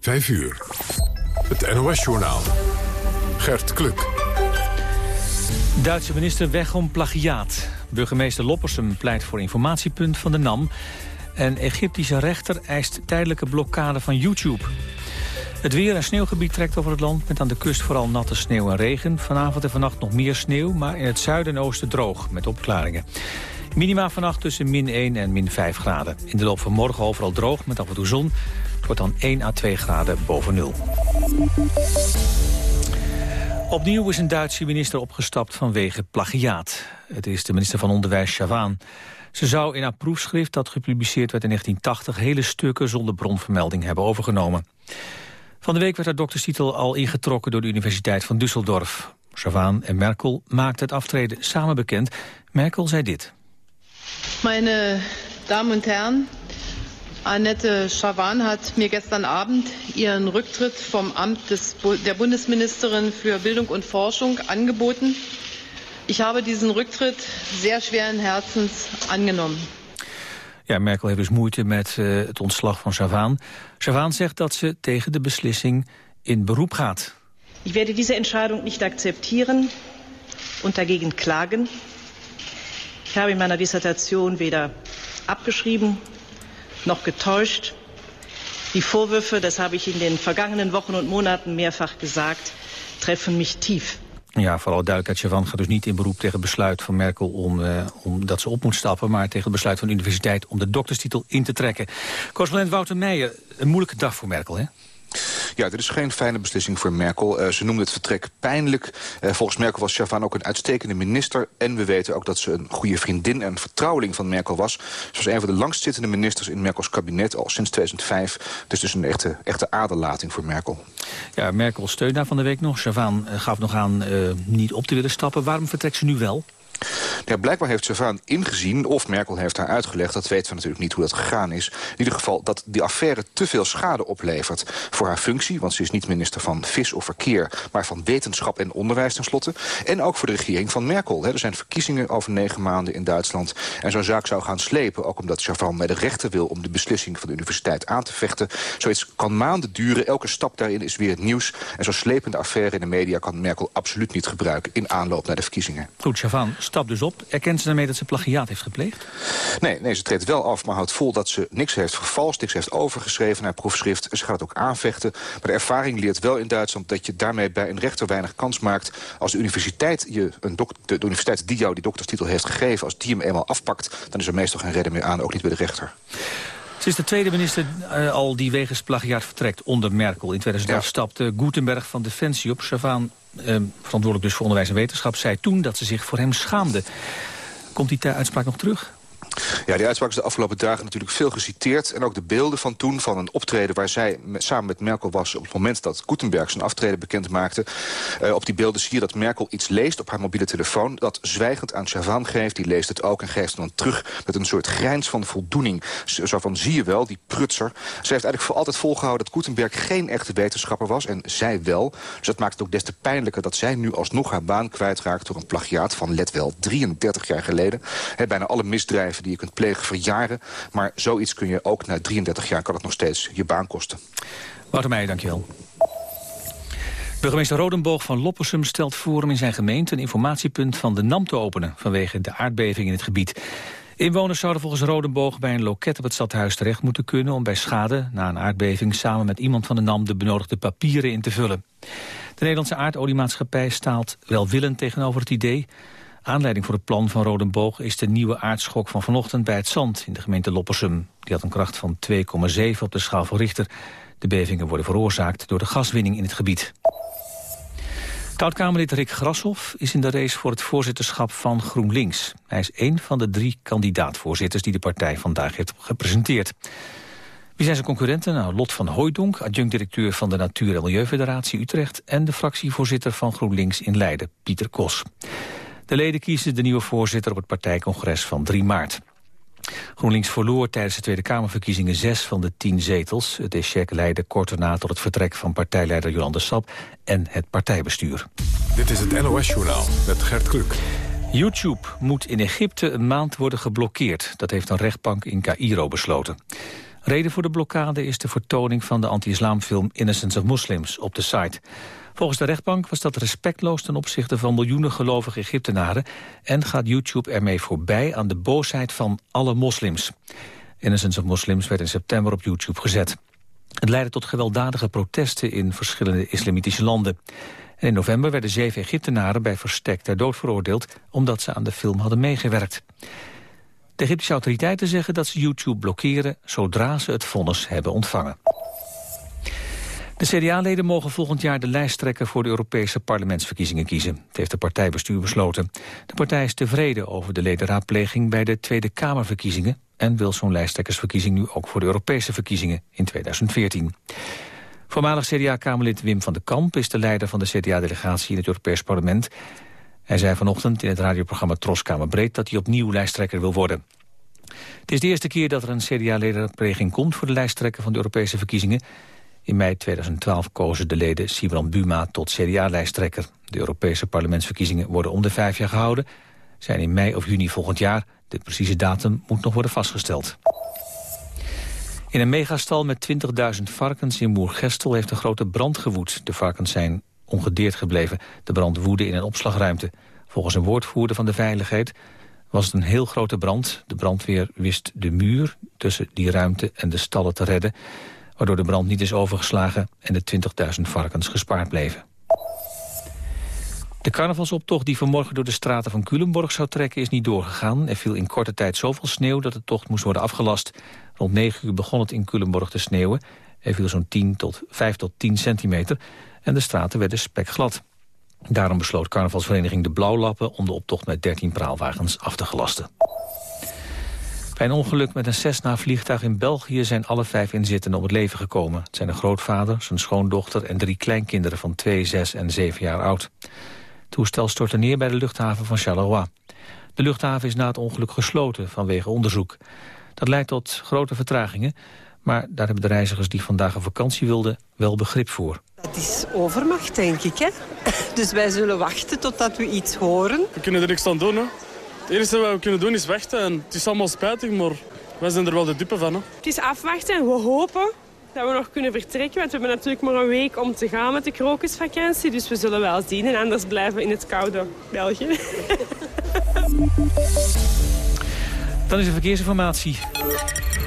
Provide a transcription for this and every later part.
5 uur. Het NOS-journaal. Gert Kluk. Duitse minister weg om plagiaat. Burgemeester Loppersum pleit voor informatiepunt van de NAM. En Egyptische rechter eist tijdelijke blokkade van YouTube. Het weer- en sneeuwgebied trekt over het land... met aan de kust vooral natte sneeuw en regen. Vanavond en vannacht nog meer sneeuw, maar in het zuiden en oosten droog... met opklaringen. Minima vannacht tussen min 1 en min 5 graden. In de loop van morgen overal droog met af en toe zon. Wordt dan 1 à 2 graden boven nul. Opnieuw is een Duitse minister opgestapt vanwege plagiaat. Het is de minister van Onderwijs Chavan. Ze zou in haar proefschrift dat gepubliceerd werd in 1980... hele stukken zonder bronvermelding hebben overgenomen. Van de week werd haar dokterstitel al ingetrokken door de Universiteit van Düsseldorf. Chavan en Merkel maakten het aftreden samen bekend. Merkel zei dit. Meine Damen und Herren, Annette Schawan hat mir gestern Abend ihren Rücktritt vom Amt des, der Bundesministerin für Bildung und Forschung angeboten. Ich habe diesen Rücktritt sehr schweren Herzens angenommen. Ja, Merkel heeft dus moeite met uh, het ontslag van Chavan. Chavan zegt dat ze tegen de beslissing in beroep gaat. Ich werde diese Entscheidung nicht akzeptieren und dagegen klagen. Ich habe in meiner Dissertation weder abgeschrieben noch getäuscht. Die Vorwürfe, das habe ich in den vergangenen Wochen und Monaten mehrfach gesagt, treffen mich tief. Ja, vooral duidelijkheid, Chavan gaat dus niet in beroep tegen het besluit van Merkel om, uh, om dat ze op moet stappen, maar tegen het besluit van de universiteit om de dokterstitel in te trekken. Correspondent Wouter Meijer, een moeilijke dag voor Merkel, hè? Ja, dit is geen fijne beslissing voor Merkel. Uh, ze noemde het vertrek pijnlijk. Uh, volgens Merkel was Chavan ook een uitstekende minister. En we weten ook dat ze een goede vriendin en vertrouweling van Merkel was. Ze was een van de langstzittende ministers in Merkels kabinet al sinds 2005. Dus dus een echte, echte aderlating voor Merkel. Ja, Merkel steunt daar van de week nog. Chavan uh, gaf nog aan niet op te willen stappen. Waarom vertrekt ze nu wel? Ja, blijkbaar heeft Savaan ingezien, of Merkel heeft haar uitgelegd... dat weten we natuurlijk niet hoe dat gegaan is. In ieder geval dat die affaire te veel schade oplevert voor haar functie... want ze is niet minister van Vis of Verkeer... maar van Wetenschap en Onderwijs tenslotte. En ook voor de regering van Merkel. Er zijn verkiezingen over negen maanden in Duitsland. En zo'n zaak zou gaan slepen, ook omdat Chavan met de rechten wil... om de beslissing van de universiteit aan te vechten. Zoiets kan maanden duren, elke stap daarin is weer het nieuws. En zo'n slepende affaire in de media kan Merkel absoluut niet gebruiken... in aanloop naar de verkiezingen. Goed, Chavan, stap dus op. Erkent ze daarmee dat ze plagiaat heeft gepleegd? Nee, nee, ze treedt wel af, maar houdt vol dat ze niks heeft vervalst... niks heeft overgeschreven naar proefschrift. Ze gaat het ook aanvechten. Maar de ervaring leert wel in Duitsland dat je daarmee bij een rechter weinig kans maakt. Als de universiteit, je, een de, de universiteit die jou die dokterstitel heeft gegeven... als die hem eenmaal afpakt, dan is er meestal geen redder meer aan, ook niet bij de rechter. Ze is de tweede minister uh, al die wegens plagiaat vertrekt onder Merkel. In 2011 ja. stapte Gutenberg van Defensie op. Savaan, uh, verantwoordelijk dus voor onderwijs en wetenschap, zei toen dat ze zich voor hem schaamde. Komt die uitspraak nog terug? Ja, die uitspraak is de afgelopen dagen natuurlijk veel geciteerd. En ook de beelden van toen, van een optreden waar zij samen met Merkel was... op het moment dat Gutenberg zijn aftreden bekend maakte. Uh, op die beelden zie je dat Merkel iets leest op haar mobiele telefoon... dat zwijgend aan Chavan geeft. Die leest het ook en geeft het dan terug met een soort grijns van voldoening. Zo van, zie je wel, die prutser. Ze heeft eigenlijk voor altijd volgehouden dat Gutenberg geen echte wetenschapper was. En zij wel. Dus dat maakt het ook des te pijnlijker dat zij nu alsnog haar baan kwijtraakt... door een plagiaat van, let wel, 33 jaar geleden. Bijna alle misdrijven die je kunt plegen voor jaren. Maar zoiets kun je ook na 33 jaar kan het nog steeds je baan kosten. Wouter Meijer, dankjewel. Burgemeester Rodenboog van Loppersum stelt voor om in zijn gemeente... een informatiepunt van de NAM te openen vanwege de aardbeving in het gebied. Inwoners zouden volgens Rodenboog bij een loket op het stadhuis terecht moeten kunnen... om bij schade na een aardbeving samen met iemand van de NAM de benodigde papieren in te vullen. De Nederlandse aardoliemaatschappij staat welwillend tegenover het idee... Aanleiding voor het plan van Rodenboog is de nieuwe aardschok van vanochtend bij het Zand in de gemeente Loppersum. Die had een kracht van 2,7 op de schaal van Richter. De bevingen worden veroorzaakt door de gaswinning in het gebied. Oud-Kamerlid Rick Grashoff is in de race voor het voorzitterschap van GroenLinks. Hij is één van de drie kandidaatvoorzitters die de partij vandaag heeft gepresenteerd. Wie zijn zijn concurrenten? Nou, Lot van Hooijdonk, adjunct-directeur van de Natuur- en Milieufederatie Utrecht... en de fractievoorzitter van GroenLinks in Leiden, Pieter Kos. De leden kiezen de nieuwe voorzitter op het partijcongres van 3 maart. GroenLinks verloor tijdens de Tweede Kamerverkiezingen zes van de tien zetels. Het échec leidde kort daarna tot het vertrek van partijleider Jolande Sap en het partijbestuur. Dit is het NOS-journaal met Gert Kluk. YouTube moet in Egypte een maand worden geblokkeerd. Dat heeft een rechtbank in Cairo besloten. Reden voor de blokkade is de vertoning van de anti-islamfilm Innocence of Muslims op de site. Volgens de rechtbank was dat respectloos ten opzichte van miljoenen gelovige Egyptenaren... en gaat YouTube ermee voorbij aan de boosheid van alle moslims. Innocence of Muslims werd in september op YouTube gezet. Het leidde tot gewelddadige protesten in verschillende islamitische landen. En in november werden zeven Egyptenaren bij verstek ter dood veroordeeld... omdat ze aan de film hadden meegewerkt. De Egyptische autoriteiten zeggen dat ze YouTube blokkeren... zodra ze het vonnis hebben ontvangen. De CDA-leden mogen volgend jaar de lijsttrekker voor de Europese parlementsverkiezingen kiezen. Het heeft de partijbestuur besloten. De partij is tevreden over de ledenraadpleging bij de Tweede Kamerverkiezingen... en wil zo'n lijsttrekkersverkiezing nu ook voor de Europese verkiezingen in 2014. Voormalig CDA-Kamerlid Wim van den Kamp is de leider van de CDA-delegatie in het Europees Parlement. Hij zei vanochtend in het radioprogramma Troskamer Breed dat hij opnieuw lijsttrekker wil worden. Het is de eerste keer dat er een CDA-ledenraadpleging komt voor de lijsttrekker van de Europese verkiezingen. In mei 2012 kozen de leden Sibran Buma tot CDA-lijsttrekker. De Europese parlementsverkiezingen worden om de vijf jaar gehouden. Zijn in mei of juni volgend jaar. De precieze datum moet nog worden vastgesteld. In een megastal met 20.000 varkens in Moergestel heeft een grote brand gewoed. De varkens zijn ongedeerd gebleven. De brand woedde in een opslagruimte. Volgens een woordvoerder van de veiligheid was het een heel grote brand. De brandweer wist de muur tussen die ruimte en de stallen te redden waardoor de brand niet is overgeslagen en de 20.000 varkens gespaard bleven. De carnavalsoptocht die vanmorgen door de straten van Culemborg zou trekken is niet doorgegaan. Er viel in korte tijd zoveel sneeuw dat de tocht moest worden afgelast. Rond 9 uur begon het in Culemborg te sneeuwen. Er viel zo'n 10 tot 5 tot 10 centimeter en de straten werden spekglad. Daarom besloot carnavalsvereniging De Blauwlappen om de optocht met 13 praalwagens af te gelasten. Bij een ongeluk met een Cessna-vliegtuig in België zijn alle vijf inzittenden om het leven gekomen. Het zijn een grootvader, zijn schoondochter en drie kleinkinderen van 2, 6 en 7 jaar oud. Het toestel stortte neer bij de luchthaven van Charleroi. De luchthaven is na het ongeluk gesloten vanwege onderzoek. Dat leidt tot grote vertragingen, maar daar hebben de reizigers die vandaag een vakantie wilden wel begrip voor. Het is overmacht, denk ik. Hè? Dus wij zullen wachten totdat we iets horen. We kunnen er niks aan doen. Hè? Het enige wat we kunnen doen is wachten. En het is allemaal spijtig, maar wij zijn er wel de dupe van. Hè. Het is afwachten en we hopen dat we nog kunnen vertrekken. Want we hebben natuurlijk maar een week om te gaan met de krokusvakantie. Dus we zullen wel zien. En anders blijven we in het koude België. Dan is er verkeersinformatie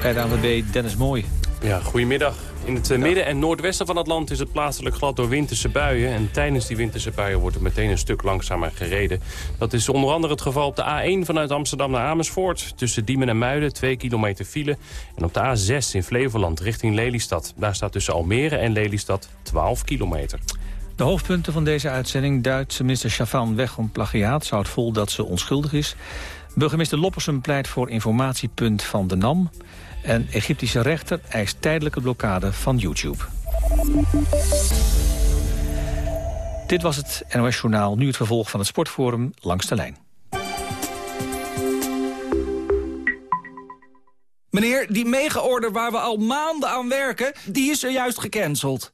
bij de ANWB Dennis Mooi. Ja, goedemiddag. In het eh, midden en noordwesten van het land is het plaatselijk glad door winterse buien. En tijdens die winterse buien wordt er meteen een stuk langzamer gereden. Dat is onder andere het geval op de A1 vanuit Amsterdam naar Amersfoort. Tussen Diemen en Muiden, 2 kilometer file. En op de A6 in Flevoland richting Lelystad. Daar staat tussen Almere en Lelystad 12 kilometer. De hoofdpunten van deze uitzending duidt minister Chavan weg om plagiaat. Zou het vol dat ze onschuldig is. Burgemeester Loppersen pleit voor informatiepunt van de NAM. En Egyptische rechter eist tijdelijke blokkade van YouTube. Dit was het NOS Journaal, nu het vervolg van het Sportforum Langs de Lijn. Meneer, die mega-order waar we al maanden aan werken, die is er juist gecanceld.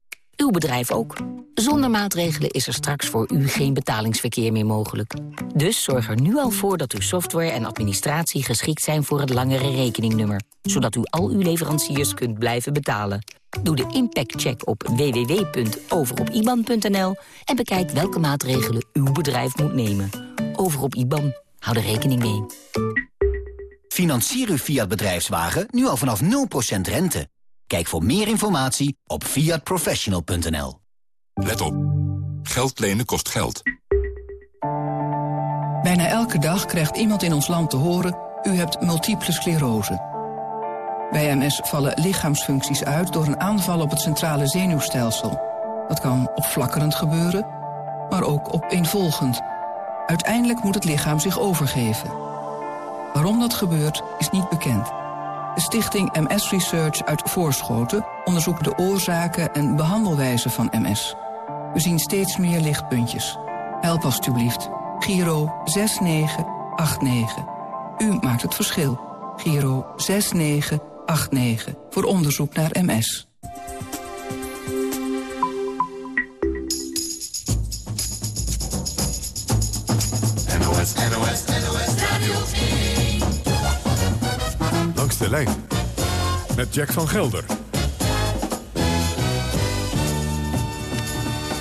Uw bedrijf ook. Zonder maatregelen is er straks voor u geen betalingsverkeer meer mogelijk. Dus zorg er nu al voor dat uw software en administratie geschikt zijn voor het langere rekeningnummer. Zodat u al uw leveranciers kunt blijven betalen. Doe de impactcheck op www.overopiban.nl en bekijk welke maatregelen uw bedrijf moet nemen. Over op IBAN. Hou er rekening mee. Financier uw Fiat bedrijfswagen nu al vanaf 0% rente. Kijk voor meer informatie op fiatprofessional.nl. Let op. Geld lenen kost geld. Bijna elke dag krijgt iemand in ons land te horen... u hebt multiple sclerose. Bij MS vallen lichaamsfuncties uit door een aanval op het centrale zenuwstelsel. Dat kan opflakkerend gebeuren, maar ook opeenvolgend. Uiteindelijk moet het lichaam zich overgeven. Waarom dat gebeurt, is niet bekend. De stichting MS Research uit Voorschoten onderzoekt de oorzaken en behandelwijze van MS. We zien steeds meer lichtpuntjes. Help alstublieft. Giro 6989. U maakt het verschil. Giro 6989 voor onderzoek naar MS. lijn met Jack van Gelder.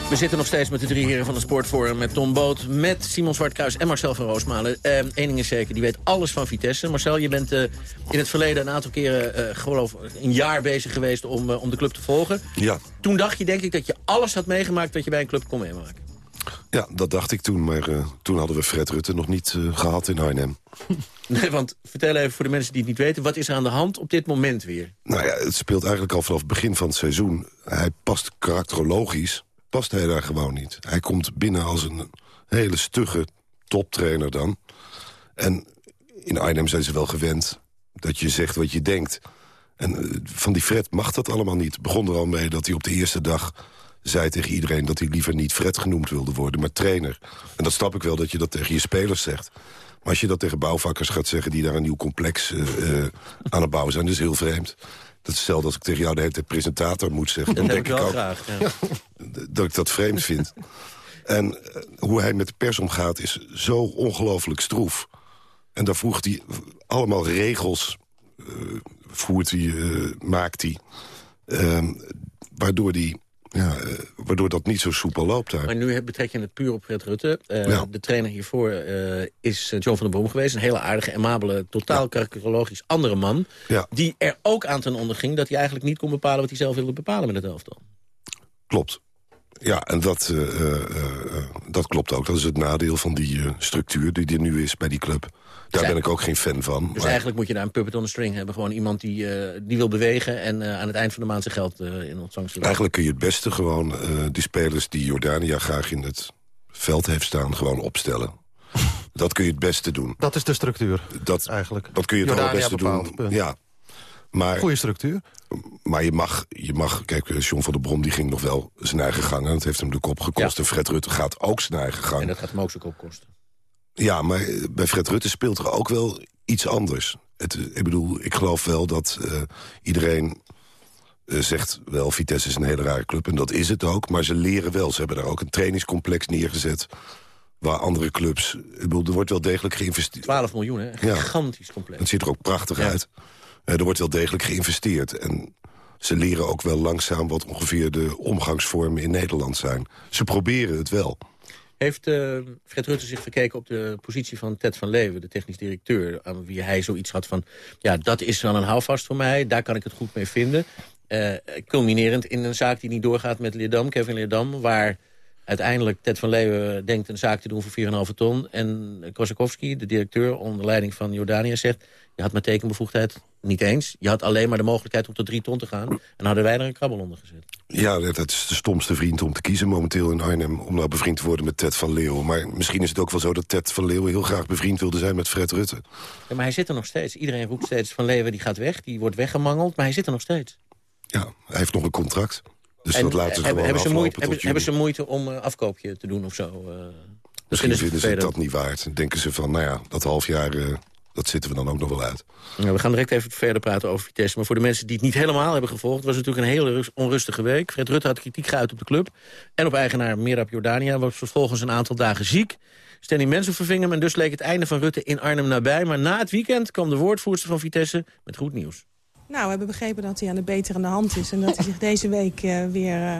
We zitten nog steeds met de drie heren van de Sportforum. Met Tom Boot, met Simon Zwartkruis en Marcel van Roosmalen. Eén ding is zeker, die weet alles van Vitesse. Marcel, je bent uh, in het verleden een aantal keren, uh, geloof een jaar bezig geweest om, uh, om de club te volgen. Ja. Toen dacht je denk ik dat je alles had meegemaakt wat je bij een club kon meemaken. Ja, dat dacht ik toen, maar toen hadden we Fred Rutte nog niet gehad in Arnhem. Nee, want vertel even voor de mensen die het niet weten... wat is er aan de hand op dit moment weer? Nou ja, het speelt eigenlijk al vanaf het begin van het seizoen. Hij past karakterologisch past hij daar gewoon niet. Hij komt binnen als een hele stugge toptrainer dan. En in Arnhem zijn ze wel gewend dat je zegt wat je denkt. En van die Fred mag dat allemaal niet. Het begon er al mee dat hij op de eerste dag zei tegen iedereen... dat hij liever niet Fred genoemd wilde worden, maar trainer. En dat snap ik wel dat je dat tegen je spelers zegt. Maar als je dat tegen bouwvakkers gaat zeggen... die daar een nieuw complex uh, uh, aan het bouwen zijn, dat is heel vreemd. Dat is hetzelfde als ik tegen jou de hele tijd presentator moet zeggen. Dat Dan denk ik wel graag, ja. dat ik dat vreemd vind. En uh, hoe hij met de pers omgaat is zo ongelooflijk stroef. En daar vroeg hij allemaal regels, voert hij, maakt hij... waardoor hij ja, uh, waardoor dat niet zo soepel loopt daar. Maar nu betrek je het puur op Fred Rutte. Uh, ja. De trainer hiervoor uh, is John van der Boom geweest. Een hele aardige, amabele, totaal ja. karakterologisch andere man. Ja. Die er ook aan ten onder ging dat hij eigenlijk niet kon bepalen... wat hij zelf wilde bepalen met het elftal. Klopt. Ja, en dat, dat klopt ook. Dat is het nadeel van die structuur die er nu is bij die club. Daar ben ik ook geen fan van. Dus maar... eigenlijk moet je daar een puppet on the string hebben. Gewoon iemand die, uh, die wil bewegen en uh, aan het eind van de maand zijn geld uh, in ontvangst. Eigenlijk kun je het beste gewoon die spelers die Jordania graag in het veld heeft staan... gewoon opstellen. dat kun je het beste doen. Dat is de structuur, dat, eigenlijk. Dat kun je het Jordania allerbeste bepaald, doen. Ja. Maar, Goeie structuur. Maar je mag, je mag... Kijk, John van der Brom die ging nog wel zijn eigen gang. En dat heeft hem de kop gekost. Ja. En Fred Rutte gaat ook zijn eigen gang. En dat gaat hem ook zijn kop kosten. Ja, maar bij Fred Rutte speelt er ook wel iets anders. Het, ik bedoel, ik geloof wel dat uh, iedereen uh, zegt... wel, Vitesse is een hele rare club, en dat is het ook. Maar ze leren wel. Ze hebben daar ook een trainingscomplex neergezet... waar andere clubs... Ik bedoel, er wordt wel degelijk geïnvesteerd. 12 miljoen, hè? Ja, gigantisch complex. Het ziet er ook prachtig ja. uit. Uh, er wordt wel degelijk geïnvesteerd. En ze leren ook wel langzaam wat ongeveer de omgangsvormen in Nederland zijn. Ze proberen het wel. Heeft uh, Fred Rutte zich verkeken op de positie van Ted van Leeuwen, de technisch directeur, aan wie hij zoiets had van, ja, dat is wel een houvast voor mij, daar kan ik het goed mee vinden. Uh, culminerend in een zaak die niet doorgaat met Leerdam, Kevin Leerdam, waar uiteindelijk Ted van Leeuwen denkt een zaak te doen voor 4,5 ton. En Kosakowski, de directeur onder leiding van Jordanië, zegt... je had mijn tekenbevoegdheid niet eens. Je had alleen maar de mogelijkheid om tot 3 ton te gaan. En hadden wij er een krabbel onder gezet. Ja, dat is de stomste vriend om te kiezen momenteel in Arnhem... om nou bevriend te worden met Ted van Leeuwen. Maar misschien is het ook wel zo dat Ted van Leeuwen... heel graag bevriend wilde zijn met Fred Rutte. Ja, maar hij zit er nog steeds. Iedereen roept steeds van Leeuwen die gaat weg. Die wordt weggemangeld, maar hij zit er nog steeds. Ja, hij heeft nog een contract. Dus en dat laten ze hebben, hebben, ze moeite, hebben, hebben, ze moeite om uh, afkoopje te doen of zo? Uh, Misschien vinden ze dat niet waard. Dan denken ze van, nou ja, dat half jaar, uh, dat zitten we dan ook nog wel uit. Nou, we gaan direct even verder praten over Vitesse. Maar voor de mensen die het niet helemaal hebben gevolgd... het was natuurlijk een hele onrustige week. Fred Rutte had kritiek geuit op de club. En op eigenaar Mirab Jordania was vervolgens een aantal dagen ziek. Stanley Mensen verving hem en dus leek het einde van Rutte in Arnhem nabij. Maar na het weekend kwam de woordvoerster van Vitesse met goed nieuws. Nou, we hebben begrepen dat hij aan de beterende hand is... en dat hij zich deze week uh, weer uh,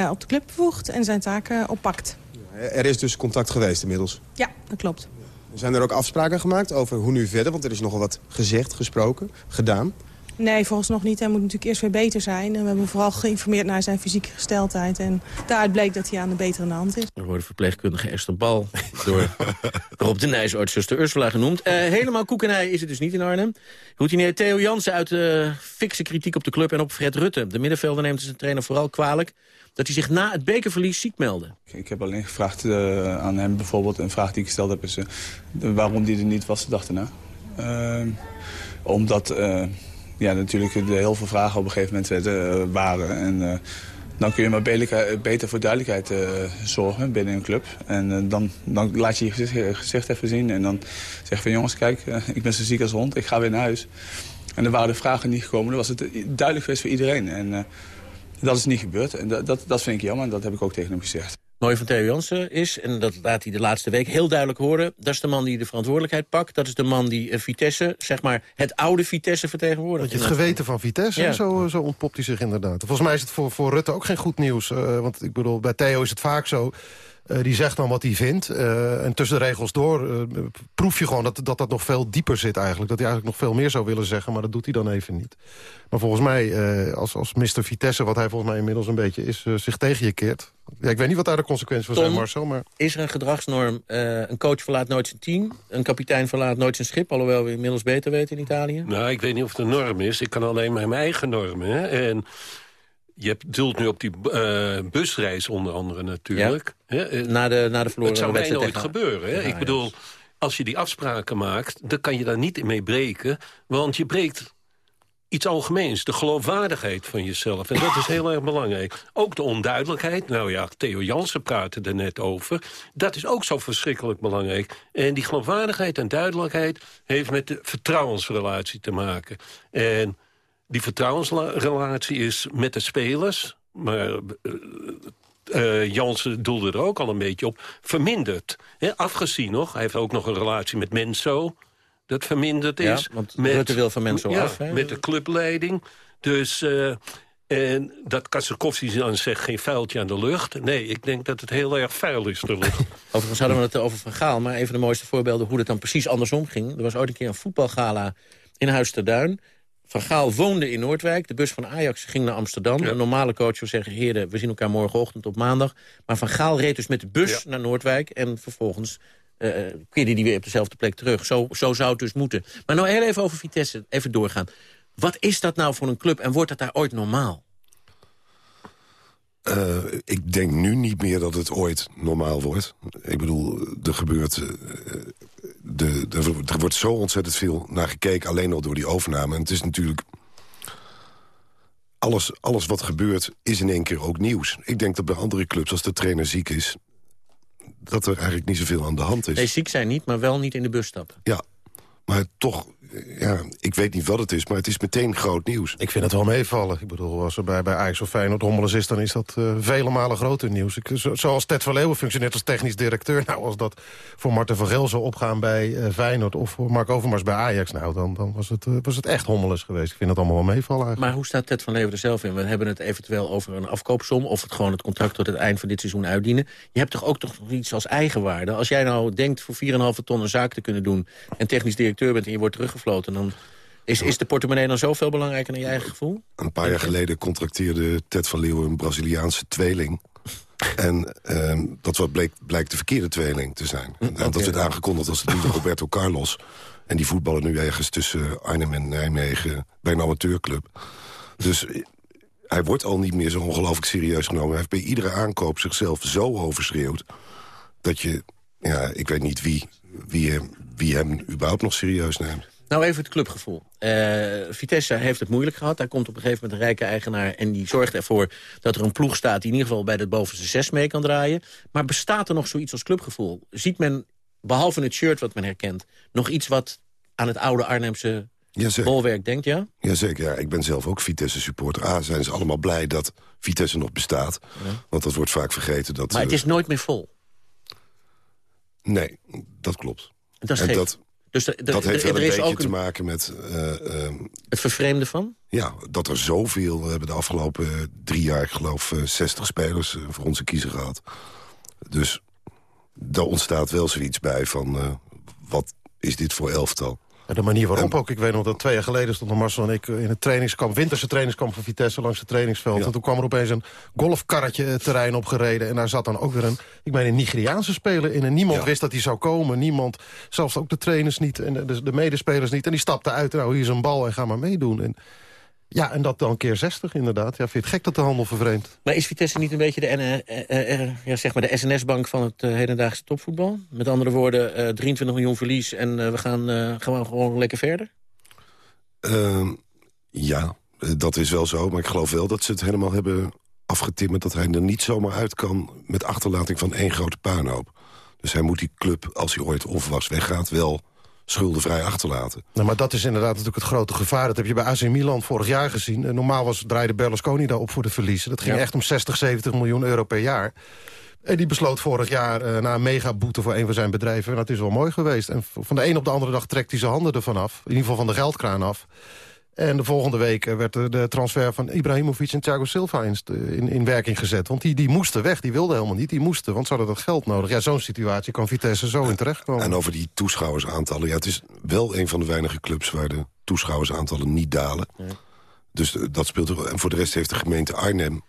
uh, op de club bevoegt en zijn taken oppakt. Er is dus contact geweest inmiddels? Ja, dat klopt. Zijn er ook afspraken gemaakt over hoe nu verder? Want er is nogal wat gezegd, gesproken, gedaan. Nee, volgens nog niet. Hij moet natuurlijk eerst weer beter zijn. En we hebben vooral geïnformeerd naar zijn fysieke gesteldheid. En daaruit bleek dat hij aan de beterende hand is. Er wordt verpleegkundige Esther Bal door Rob de Nijs, ooit zuster Ursula genoemd. Uh, helemaal koekenij is het dus niet in Arnhem. Routinier Theo Jansen uit uh, fikse kritiek op de club en op Fred Rutte. De middenvelder neemt zijn trainer vooral kwalijk dat hij zich na het bekerverlies ziek meldde. Ik heb alleen gevraagd uh, aan hem bijvoorbeeld, een vraag die ik gesteld heb... is uh, waarom die er niet was de dag erna. Uh, omdat ja, natuurlijk heel veel vragen op een gegeven moment werden, waren. En dan kun je maar beter voor duidelijkheid uh, zorgen binnen een club. En uh, dan, dan laat je je gezicht, gezicht, even zien. En dan zeg je van jongens, kijk, uh, ik ben zo ziek als hond. Ik ga weer naar huis. En dan waren de vragen niet gekomen. Dan was het duidelijk geweest voor iedereen. En dat is niet gebeurd. En dat, dat, dat vind ik jammer. En dat heb ik ook tegen hem gezegd mooie van Theo Jansen is, en dat laat hij de laatste week heel duidelijk horen... dat is de man die de verantwoordelijkheid pakt. Dat is de man die Vitesse, zeg maar het oude Vitesse vertegenwoordigt. Dat je het geweten van Vitesse, ja. zo, zo ontpopt hij zich inderdaad. Volgens mij is het voor, voor Rutte ook geen goed nieuws. Uh, want ik bedoel, bij Theo is het vaak zo... Uh, die zegt dan wat hij vindt. Uh, en tussen de regels door uh, proef je gewoon dat, dat dat nog veel dieper zit eigenlijk. Dat hij eigenlijk nog veel meer zou willen zeggen, maar dat doet hij dan even niet. Maar volgens mij, als, als Mr. Vitesse, wat hij volgens mij inmiddels een beetje is, zich tegen je keert... Ja, ik weet niet wat daar de consequenties van zijn, Marcel. Maar... Is er een gedragsnorm? een coach verlaat nooit zijn team. Een kapitein verlaat nooit zijn schip. Alhoewel we inmiddels beter weten in Italië. Nou, ik weet niet of het een norm is. Ik kan alleen maar mijn eigen normen. Hè? En je doelt nu op die uh, busreis onder andere natuurlijk. Ja? Na de, na de Het zou mij nooit gebeuren. Hè? ik bedoel, als je die afspraken maakt... dan kan je daar niet mee breken. Want je breekt iets algemeens. De geloofwaardigheid van jezelf. En dat is heel erg belangrijk. Ook de onduidelijkheid. Nou ja, Theo Jansen praatte er net over. Dat is ook zo verschrikkelijk belangrijk. En die geloofwaardigheid en duidelijkheid... heeft met de vertrouwensrelatie te maken. En die vertrouwensrelatie is met de spelers... maar uh, Jansen doelde er ook al een beetje op, verminderd. afgezien nog, hij heeft ook nog een relatie met Menso... dat verminderd is. Ja, want met, Rutte wil van Menso ja, af. Met de clubleiding. Dus... Uh, en dat Kassakowski dan zegt geen vuiltje aan de lucht. Nee, ik denk dat het heel erg vuil is, de lucht. Overigens hadden we het over Van Gaal. Maar een van de mooiste voorbeelden hoe het dan precies andersom ging. Er was ooit een keer een voetbalgala in Huis ter Duin. Van Gaal woonde in Noordwijk. De bus van Ajax ging naar Amsterdam. Een normale coach zou zeggen... heren, we zien elkaar morgenochtend op maandag. Maar Van Gaal reed dus met de bus naar Noordwijk... en vervolgens uh, keerde hij weer op dezelfde plek terug. Zo, zo zou het dus moeten. Maar nou heel even over Vitesse, even doorgaan. Wat is dat nou voor een club en wordt dat daar ooit normaal? Uh, ik denk nu niet meer dat het ooit normaal wordt. Ik bedoel, er gebeurt... Uh, de, de, er wordt zo ontzettend veel naar gekeken, alleen al door die overname. En het is natuurlijk... Alles, alles wat gebeurt is in één keer ook nieuws. Ik denk dat bij andere clubs, als de trainer ziek is... dat er eigenlijk niet zoveel aan de hand is. Nee, ziek zijn niet, maar wel niet in de bus stappen. Ja, maar toch ja, ik weet niet wat het is, maar het is meteen groot nieuws. Ik vind het wel meevallen. Ik bedoel, als er bij, bij Ajax of Feyenoord hommeles is... dan is dat uh, vele malen groter nieuws. Ik, zoals Ted van Leeuwen functioneert als technisch directeur. Nou, als dat voor Marten van Gel zou opgaan bij uh, Feyenoord... of voor Mark Overmars bij Ajax, nou, dan, dan was, het, uh, was het echt hommeles geweest. Ik vind het allemaal wel meevallen eigenlijk. Maar hoe staat Ted van Leeuwen er zelf in? We hebben het eventueel over een afkoopsom... of het gewoon het contract tot het eind van dit seizoen uitdienen. Je hebt toch ook toch iets als eigenwaarde? Als jij nou denkt voor 4,5 ton een zaak te kunnen doen... en technisch directeur bent en je wordt dan is, is de portemonnee dan zoveel belangrijker dan je eigen gevoel? Een paar jaar geleden contracteerde Ted van Leeuwen een Braziliaanse tweeling. En uh, dat wat bleek, blijkt de verkeerde tweeling te zijn. En dat werd aangekondigd als de nieuwe Roberto Carlos. En die voetballen nu ergens tussen Arnhem en Nijmegen bij een amateurclub. Dus hij wordt al niet meer zo ongelooflijk serieus genomen. Hij heeft bij iedere aankoop zichzelf zo overschreeuwd... dat je, ja, ik weet niet wie, wie, hem, wie hem überhaupt nog serieus neemt. Nou, even het clubgevoel. Uh, Vitesse heeft het moeilijk gehad. Daar komt op een gegeven moment een rijke eigenaar... en die zorgt ervoor dat er een ploeg staat... die in ieder geval bij de bovenste zes mee kan draaien. Maar bestaat er nog zoiets als clubgevoel? Ziet men, behalve het shirt wat men herkent... nog iets wat aan het oude Arnhemse bolwerk denkt, ja? Jazeker, ja. Ik ben zelf ook Vitesse-supporter. A, zijn ze allemaal blij dat Vitesse nog bestaat. Want dat wordt vaak vergeten. Dat, maar het is nooit meer vol. Nee, dat klopt. Dat is en dat, dus dat heeft wel een beetje te maken met... Uh, het vervreemden van? Ja, dat er zoveel... We hebben de afgelopen drie jaar, ik geloof, 60 spelers voor onze kiezer gehad. Dus daar ontstaat wel zoiets bij van... wat is dit voor elftal? De manier waarop ook. Ik weet nog dat twee jaar geleden stonden Marcel en ik in het trainingskamp... winterse trainingskamp van Vitesse langs het trainingsveld. En toen kwam er opeens een golfkarretje het terrein opgereden. En daar zat dan ook weer een, ik meen, een Nigeriaanse speler in. En niemand wist dat hij zou komen. Niemand, zelfs ook de trainers niet en de, de medespelers niet. En die stapte uit, nou hier is een bal en ga maar meedoen. En ja, en dat dan keer 60 inderdaad. Ja, vind je het gek dat de handel vervreemdt? Maar is Vitesse niet een beetje de, uh, uh, ja, zeg maar de SNS-bank van het hedendaagse topvoetbal? Met andere woorden, 23 miljoen verlies en we gaan, gaan gewoon lekker verder? Ehm, ja, dat is wel zo. Maar ik geloof wel dat ze het helemaal hebben afgetimmerd dat hij er niet zomaar uit kan... met achterlating van één grote puinhoop. Dus hij moet die club, als hij ooit onverwachts weggaat... wel schuldenvrij achterlaten. Nou, maar dat is inderdaad natuurlijk het grote gevaar. Dat heb je bij AC Milan vorig jaar gezien. Eh, normaal was, draaide Berlusconi daarop voor de verliezen. Dat ging Ja. echt om 60, 70 miljoen euro per jaar. En die besloot vorig jaar eh, na een megaboete voor een van zijn bedrijven... en dat is wel mooi geweest. En van de een op de andere dag trekt hij zijn handen ervan af. In ieder geval van de geldkraan af. En de volgende week eh, werd de, transfer van Ibrahimovic en Thiago Silva in, in, in werking gezet. Want die, die moesten weg, die wilden helemaal niet. Die moesten, want ze hadden dat geld nodig. Ja, zo'n situatie kan Vitesse zo in terechtkomen. En over die toeschouwersaantallen. Ja, het is wel een van de weinige clubs waar de toeschouwersaantallen niet dalen. Dus eh, dat speelt er. En voor de rest heeft de gemeente Arnhem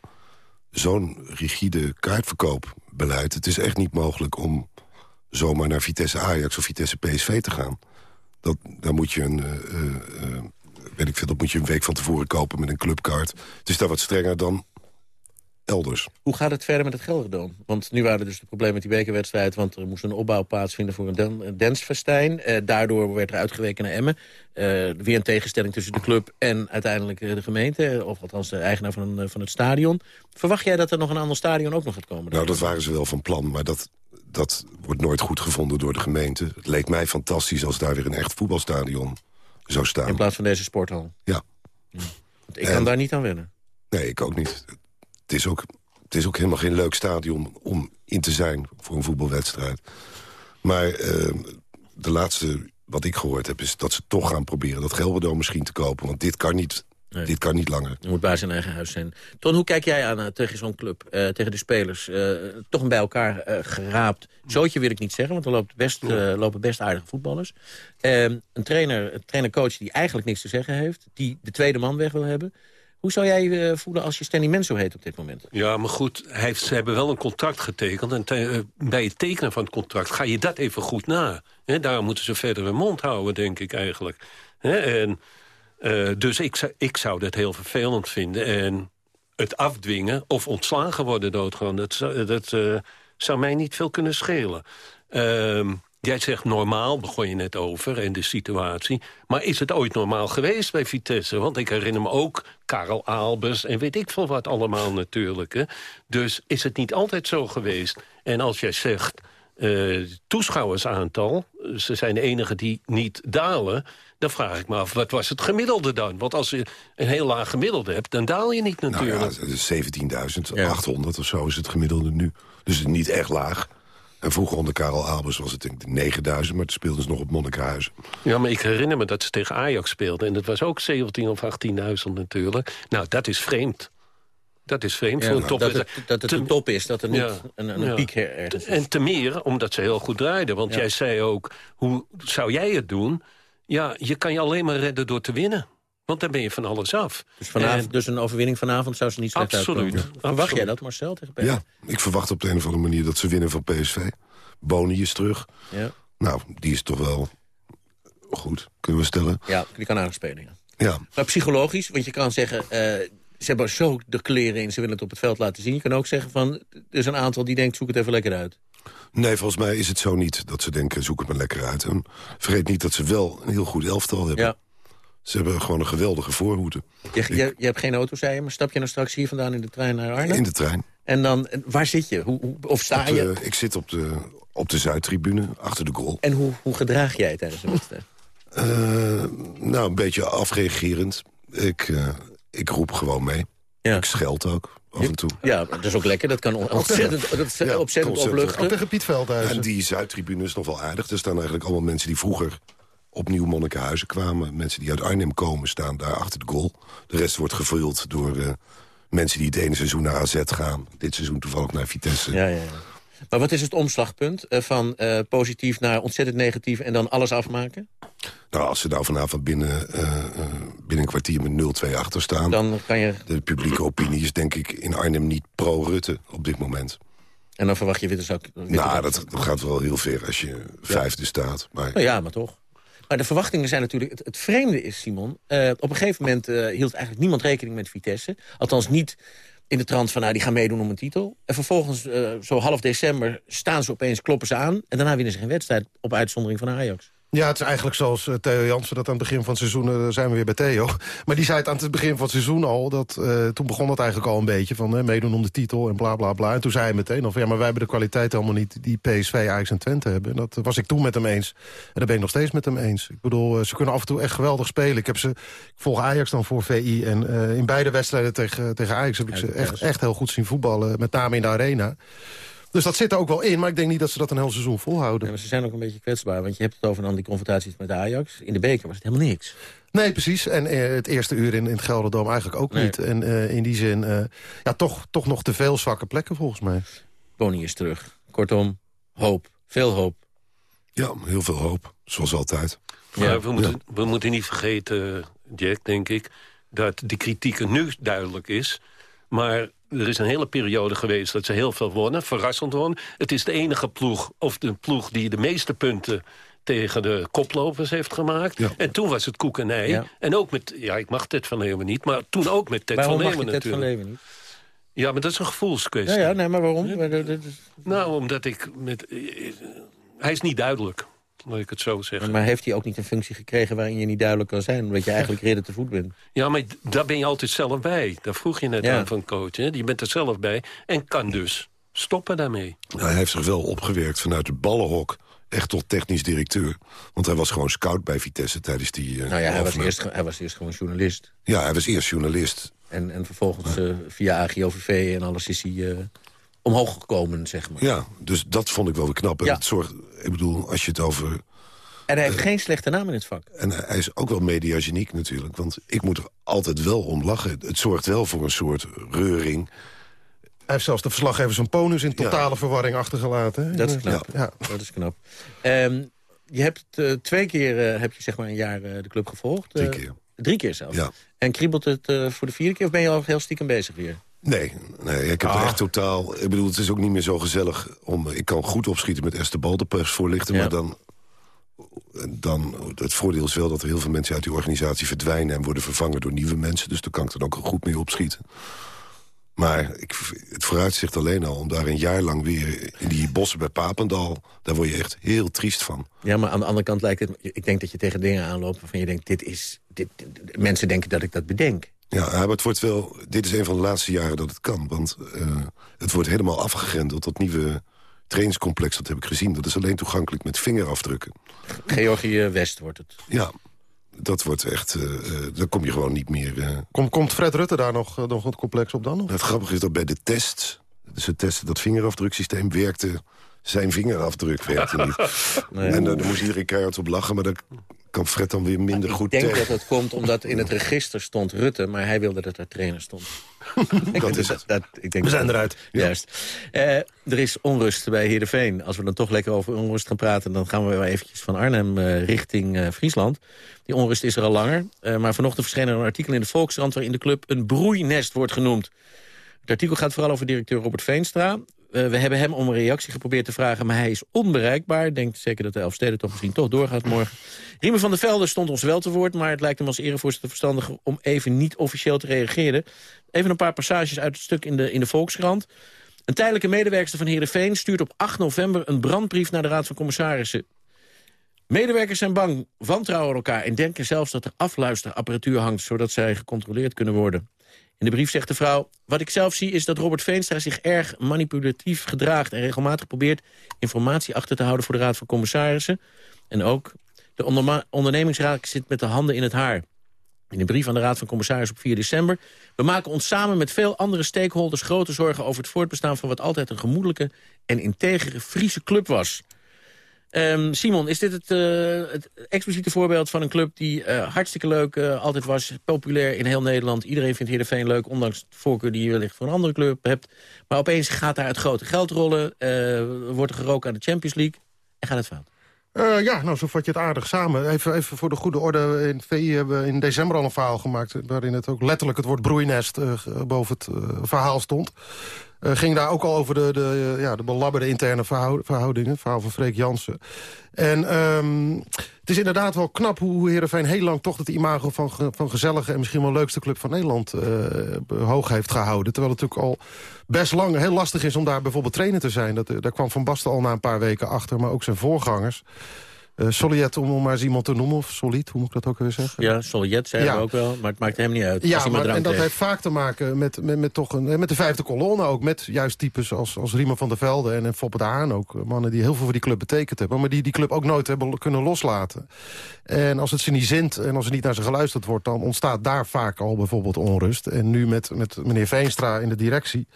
zo'n rigide kaartverkoopbeleid. Het is echt niet mogelijk om zomaar naar Vitesse Ajax of Vitesse PSV te gaan. Dat, daar moet je een, eh, weet ik veel, dat moet je een week van tevoren kopen met een clubkaart. Het is daar wat strenger dan elders. Hoe gaat het verder met het Gelderdoom? Want nu waren er dus de problemen met die bekerwedstrijd... want er moest een opbouw plaatsvinden voor een dan- een dansfestijn. Eh, daardoor werd er uitgeweken naar Emmen. Eh, weer een tegenstelling tussen de club en uiteindelijk eh, de gemeente... eh, of althans de eigenaar van, eh, van het stadion. Verwacht jij dat er nog een ander stadion ook nog gaat komen? Nou, dat waren ze wel van plan, maar dat, dat wordt nooit goed gevonden door de gemeente. Het leek mij fantastisch als daar weer een echt voetbalstadion zou staan. In plaats van deze sporthal? Ja. Ik kan daar niet aan wennen. Nee, ik ook niet. Het is ook, het is ook helemaal geen leuk stadion om in te zijn voor een voetbalwedstrijd. Maar eh, de laatste wat ik gehoord heb is dat ze toch gaan proberen... dat Gelderdoom misschien te kopen, want dit kan niet, dit kan niet langer. Je moet baas in eigen huis zijn. Ton, hoe kijk jij aan eh, tegen zo'n club, eh, tegen de spelers? eh, toch een bij elkaar geraapt. Zootje wil ik niet zeggen, want er loopt best, lopen best aardige voetballers. Eh, een trainer, een trainer-coach die eigenlijk niks te zeggen heeft... die de tweede man weg wil hebben. Hoe zou jij voelen als je Stanley Menzo heet op dit moment? Ja, maar goed, hij heeft, ze hebben wel een contract getekend. En te- bij het tekenen van het contract ga je dat even goed na. Hè, daarom moeten ze verder hun mond houden, denk ik eigenlijk. En, eh, dus ik, ik zou dat heel vervelend vinden. En het afdwingen of ontslagen worden doodgaan... dat, dat eh, zou mij niet veel kunnen schelen. Ehm, jij zegt normaal, begon je net over, in de situatie. Maar is het ooit normaal geweest bij Vitesse? Want ik herinner me ook Karel Albers en weet ik veel wat allemaal natuurlijk. Dus is het niet altijd zo geweest? En als jij zegt, eh toeschouwersaantal... ze zijn de enigen die niet dalen... dan vraag ik me af, wat was het gemiddelde dan? Want als je een heel laag gemiddelde hebt, dan daal je niet Nou natuurlijk. ja, 17.800 of zo is het gemiddelde nu. Dus het is niet echt laag. En vroeger onder Karel Albers was het denk ik 9.000... maar toen speelden ze nog op Monnikenhuizen. Ja, maar ik herinner me dat ze tegen Ajax speelden. En dat was ook 17.000 of 18.000 natuurlijk. Nou, dat is vreemd. Dat is vreemd Ja, voor een top. dat het- dat het een top is, dat er niet een- een ja. piek er- ergens is. En te meer omdat ze heel goed draaiden. Want Ja. jij zei ook, hoe zou jij het doen? Ja, je kan je alleen maar redden door te winnen. Want dan ben je van alles af. Dus, vanavond, En- dus een overwinning vanavond zou ze niet slecht Absoluut, uitkomen. ja. Verwacht jij Absoluut. dat, Marcel, tegen PSV? Ja, ik verwacht op de een of andere manier dat ze winnen van PSV. Boni is terug. Ja. Nou, die is toch wel goed, kunnen we stellen. Ja, die kan aardig spelen, ja. Ja, Maar psychologisch, want je kan zeggen... eh, ze hebben zo de kleren in, ze willen het op het veld laten zien. Je kan ook zeggen van, er is een aantal die denkt, zoek het even lekker uit. Nee, volgens mij is het zo niet dat ze denken, zoek het maar lekker uit. En vergeet niet dat ze wel een heel goed elftal hebben. Ja. Ze hebben gewoon een geweldige voorhoede. Je, je, je hebt geen auto, zei je, maar stap je dan straks hier vandaan in de trein naar Arnhem? In de trein. En dan, waar zit je? Hoe, hoe- of sta je? de- ik zit op de, op de Zuidtribune, achter de goal. En hoe, hoe gedraag jij tijdens een wedstrijd? Eh, nou, een beetje afreagerend. Ik, eh, ik roep gewoon mee. Ik scheld ook, af en toe. Ja, dat is ook lekker. Dat kan ontzettend, dat is Ja, ontzettend opluchten. Ook tegen Piet Veldhuizen. En die Zuidtribune is nog wel aardig. Er staan eigenlijk allemaal mensen die vroeger op Nieuw Monnikenhuizen kwamen. Mensen die uit Arnhem komen staan daar achter de goal. De rest wordt gevuld door eh, mensen die het ene seizoen naar AZ gaan. Dit seizoen toevallig naar Vitesse. Ja, ja, ja. Maar wat is het omslagpunt eh, van eh, positief naar ontzettend negatief... en dan alles afmaken? Nou, als ze nou vanavond binnen, eh, binnen een kwartier met 0-2 achter staan... Dan kan je... De publieke opinie is denk ik in Arnhem niet pro-Rutte op dit moment. En dan verwacht je witte zak. witte Nou, dat, dat gaat wel heel ver als je vijfde staat. Maar Nou ja, maar toch. Maar de verwachtingen zijn natuurlijk... Het, het vreemde is, Simon... op een gegeven moment hield eigenlijk niemand rekening met Vitesse. Althans niet in de trant van, nou, die gaan meedoen om een titel. En vervolgens, eh, zo half december, staan ze opeens, kloppen ze aan... en daarna winnen ze geen wedstrijd op uitzondering van Ajax. Ja, het is eigenlijk zoals uh, Theo Jansen dat aan het begin van het seizoen... Uh, zijn we weer bij Theo. Maar die zei het aan het begin van het seizoen al. Dat, uh, toen begon het eigenlijk al een beetje van meedoen om de titel en bla bla bla. En toen zei hij meteen of ja, maar wij hebben de kwaliteit helemaal niet... die PSV, Ajax en Twente hebben. En dat was ik toen met hem eens. En daar ben ik nog steeds met hem eens. Ik bedoel, ze kunnen af en toe echt geweldig spelen. Ik, heb ze, ik volg Ajax dan voor VI. En in beide wedstrijden tegen, tegen Ajax heb ik ze echt, echt heel goed zien voetballen. Met name in de arena. Dus dat zit er ook wel in, maar ik denk niet dat ze dat een heel seizoen volhouden. Ja, maar ze zijn ook een beetje kwetsbaar, want je hebt het over dan die confrontaties met de Ajax. In de beker was het helemaal niks. Nee, precies. En eh, het eerste uur in, in het Gelderdoom eigenlijk ook niet. En uh, in die zin, uh, ja, toch, toch nog te veel zwakke plekken volgens mij. Boni is terug. Kortom, hoop. Veel hoop. Ja, heel veel hoop. Zoals altijd. Ja, we, moeten, we moeten niet vergeten, Jack, denk ik... dat de kritiek nu duidelijk is... maar er is een hele periode geweest dat ze heel veel wonnen, verrassend wonnen. Het is de enige ploeg, of de ploeg die de meeste punten tegen de koplopers heeft gemaakt. En toen was het koek en ei. En ook met, ja, ik mag Ted van Leeuwen niet, maar toen ook met Ted waarom van Leeuwen mag je Ted van Leeuwen niet? Ja, maar dat is een gevoelskwestie. Ja, ja nee, maar waarom? Nou, omdat ik... Met, hij is niet duidelijk laat ik het zo zeggen. Maar heeft hij ook niet een functie gekregen waarin je niet duidelijk kan zijn? Omdat je eigenlijk ridder te voet bent. Ja, maar daar ben je altijd zelf bij. Daar vroeg je net aan van coach. Hè? Je bent er zelf bij en kan dus stoppen daarmee. Nou, hij heeft zich wel opgewerkt vanuit het ballenhok echt tot technisch directeur. Want hij was gewoon scout bij Vitesse tijdens die... Uh, nou ja, hij was, eerst, hij was eerst gewoon journalist. Ja, hij was eerst journalist. En, en vervolgens uh, via AGOVV en alles is hij... Uh, omhoog gekomen, zeg maar. Ja, dus dat vond ik wel weer knap. En het zorgt, ik bedoel, als je het over... En hij heeft geen slechte naam in het vak. En hij is ook wel mediageniek natuurlijk. Want ik moet er altijd wel om lachen. Het zorgt wel voor een soort reuring. Hij heeft zelfs de verslaggevers van Ponus in totale verwarring achtergelaten. Dat is knap. Ja. Dat is knap. Um, je hebt uh, twee keer uh, heb je zeg maar een jaar uh, de club gevolgd. Drie keer. Drie keer zelfs. Ja. En kriebelt het voor de vierde keer of ben je al heel stiekem bezig weer? Nee, nee ik heb ah. echt totaal... Ik bedoel, het is ook niet meer zo gezellig om... Ik kan goed opschieten met Esther Bal, de persvoorlichter... Ja. maar dan, dan... Het voordeel is wel dat er heel veel mensen uit die organisatie verdwijnen... en worden vervangen door nieuwe mensen. Dus daar kan ik dan ook goed mee opschieten. Maar ik, het vooruitzicht alleen al om daar een jaar lang weer... in die bossen bij Papendal, daar word je echt heel triest van. Ja, maar aan de andere kant lijkt het... Ik denk dat je tegen dingen aanloopt waarvan je denkt... Dit is, dit, mensen denken dat ik dat bedenk. Ja, maar het wordt wel, dit is een van de laatste jaren dat het kan. Want uh, het wordt helemaal afgegrendeld. Dat nieuwe trainingscomplex, dat heb ik gezien. Dat is alleen toegankelijk met vingerafdrukken. Georgië West wordt het. Ja, dat wordt echt... Uh, uh, dan kom je gewoon niet meer... Komt, komt Fred Rutte daar nog, nog het complex op dan? Of? Het grappige is dat bij de test... Dus het testen, dat vingerafdruksysteem werkte... Zijn vingerafdruk werkte niet. nee. En daar moest iedereen keihard op lachen. Maar dat kan Fred dan weer minder goed Ik denk dat het komt omdat in het register stond Rutte... maar hij wilde dat er trainer stond. dat is het. Dat, ik denk we zijn eruit. Juist. Uh, er is onrust bij Heerenveen. Als we dan toch lekker over onrust gaan praten... dan gaan we wel eventjes van Arnhem uh, richting uh, Friesland. Die onrust is er al langer. maar vanochtend verscheen er een artikel in de Volkskrant... waarin de club een broeinest wordt genoemd. Het artikel gaat vooral over directeur Robert Veenstra. Uh, we hebben hem om een reactie geprobeerd te vragen, maar hij is onbereikbaar. Denkt zeker dat de Elfsteden toch misschien toch doorgaat morgen. Riemen van der Velde stond ons wel te woord... maar het lijkt hem als erevoorzitter verstandig om even niet officieel te reageren. Even een paar passages uit het stuk in de, in de Volkskrant. Een tijdelijke medewerkster van Heerenveen stuurt op 8 november... een brandbrief naar de Raad van Commissarissen. Medewerkers zijn bang, wantrouwen elkaar... en denken zelfs dat er afluisterapparatuur hangt... zodat zij gecontroleerd kunnen worden. In de brief zegt de vrouw... Wat ik zelf zie is dat Robert Veenstra zich erg manipulatief gedraagt... en regelmatig probeert informatie achter te houden voor de Raad van Commissarissen. En ook de ondernemingsraad zit met de handen in het haar. In een brief aan de Raad van Commissarissen op 4 december... we maken ons samen met veel andere stakeholders grote zorgen... over het voortbestaan van wat altijd een gemoedelijke en integere Friese club was... Um, Simon, is dit het, uh, het, expliciete voorbeeld van een club die uh, hartstikke leuk uh, altijd was, populair in heel Nederland. Iedereen vindt Heerenveen leuk, ondanks de voorkeur die je wellicht voor een andere club hebt. Maar opeens gaat daar het grote geld rollen, wordt er geroken aan de Champions League en gaat het fout. Ja, nou, zo vat je het aardig samen. Even, even voor de goede orde. In VI hebben we in december al een verhaal gemaakt... waarin het ook letterlijk het woord broeinest boven het verhaal stond. Ging daar ook al over de, de, ja, de belabberde interne verhoudingen. Verhaal van Freek Jansen. En um, het is inderdaad wel knap hoe Heerenveen heel lang... toch het imago van, van gezellige en misschien wel leukste club van Nederland... hoog heeft gehouden. Terwijl het natuurlijk al best lang heel lastig is om daar bijvoorbeeld trainer te zijn. Dat, daar kwam Van Basten al na een paar weken achter, maar ook zijn voorgangers. Uh, Soliet, om, maar eens iemand te noemen, of Soliet, hoe moet ik dat ook weer zeggen? Ja, Soliet zei ja. ook wel, maar het maakt hem niet uit. Ja, maar, en dat heeft vaak te maken met, met, met, toch een, met de vijfde kolonne ook. Met juist types als, als Riemer van der Velde en, en Foppe de Haan ook. Mannen die heel veel voor die club betekend hebben. Maar die die club ook nooit hebben kunnen loslaten. En als het ze niet zint en als er niet naar ze geluisterd wordt... dan ontstaat daar vaak al bijvoorbeeld onrust. En nu met, met meneer Veenstra in de directie...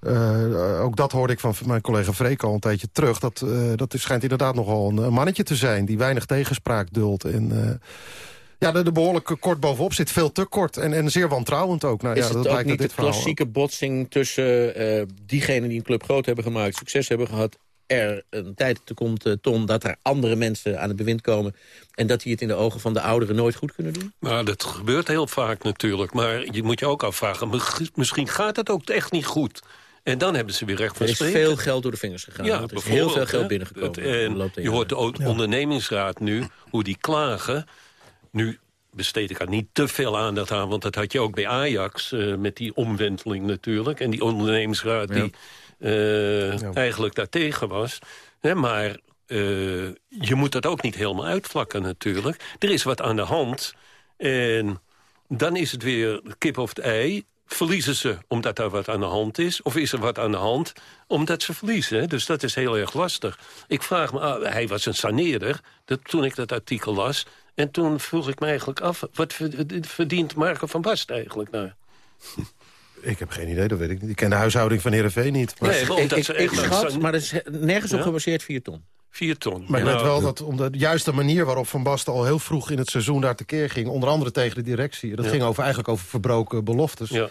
Uh, ook dat hoorde ik van mijn collega Freek al een tijdje terug. Dat, uh, dat schijnt inderdaad nogal een, een, mannetje te zijn... die weinig tegenspraak duldt. En, uh, ja, er behoorlijk kort bovenop zit. Veel te kort en, en zeer wantrouwend ook. Nou, is ja, het dat ook niet de klassieke botsing tussen uh, diegenen die een club groot hebben gemaakt... succes hebben gehad er een tijd te komt, uh, Ton, dat er andere mensen aan het bewind komen... en dat die het in de ogen van de ouderen nooit goed kunnen doen? Nou, dat gebeurt heel vaak natuurlijk. Maar je moet je ook afvragen, misschien gaat het ook echt niet goed. En dan hebben ze weer recht van spreken. Er is veel geld door de vingers gegaan. Ja, er is heel veel geld binnengekomen. Het, en je hoort de ondernemingsraad nu, hoe die klagen... Nu besteed ik daar niet te veel aandacht aan... want dat had je ook bij Ajax, uh, met die omwenteling natuurlijk. En die ondernemingsraad ja. die uh, ja. eigenlijk daartegen was. Hè, maar uh, je moet dat ook niet helemaal uitvlakken natuurlijk. Er is wat aan de hand. En dan is het weer kip of het ei. Verliezen ze omdat er wat aan de hand is? Of is er wat aan de hand omdat ze verliezen? Dus dat is heel erg lastig. Ik vraag me, ah, hij was een saneerder dat, toen ik dat artikel las. En toen vroeg ik me eigenlijk af, wat verdient Marco van Bast eigenlijk nou? Ik heb geen idee, dat weet ik niet. Ik ken de huishouding van Heerenveen niet. Maar nee, ik, ik, ik schat, maar er is nergens op gebaseerd 4 ton. 4 ton. Maar net wel dat om de juiste manier waarop Van Basten al heel vroeg in het seizoen daar tekeer ging. Onder andere tegen de directie. Dat ja. ging over, eigenlijk over verbroken beloftes. Ja.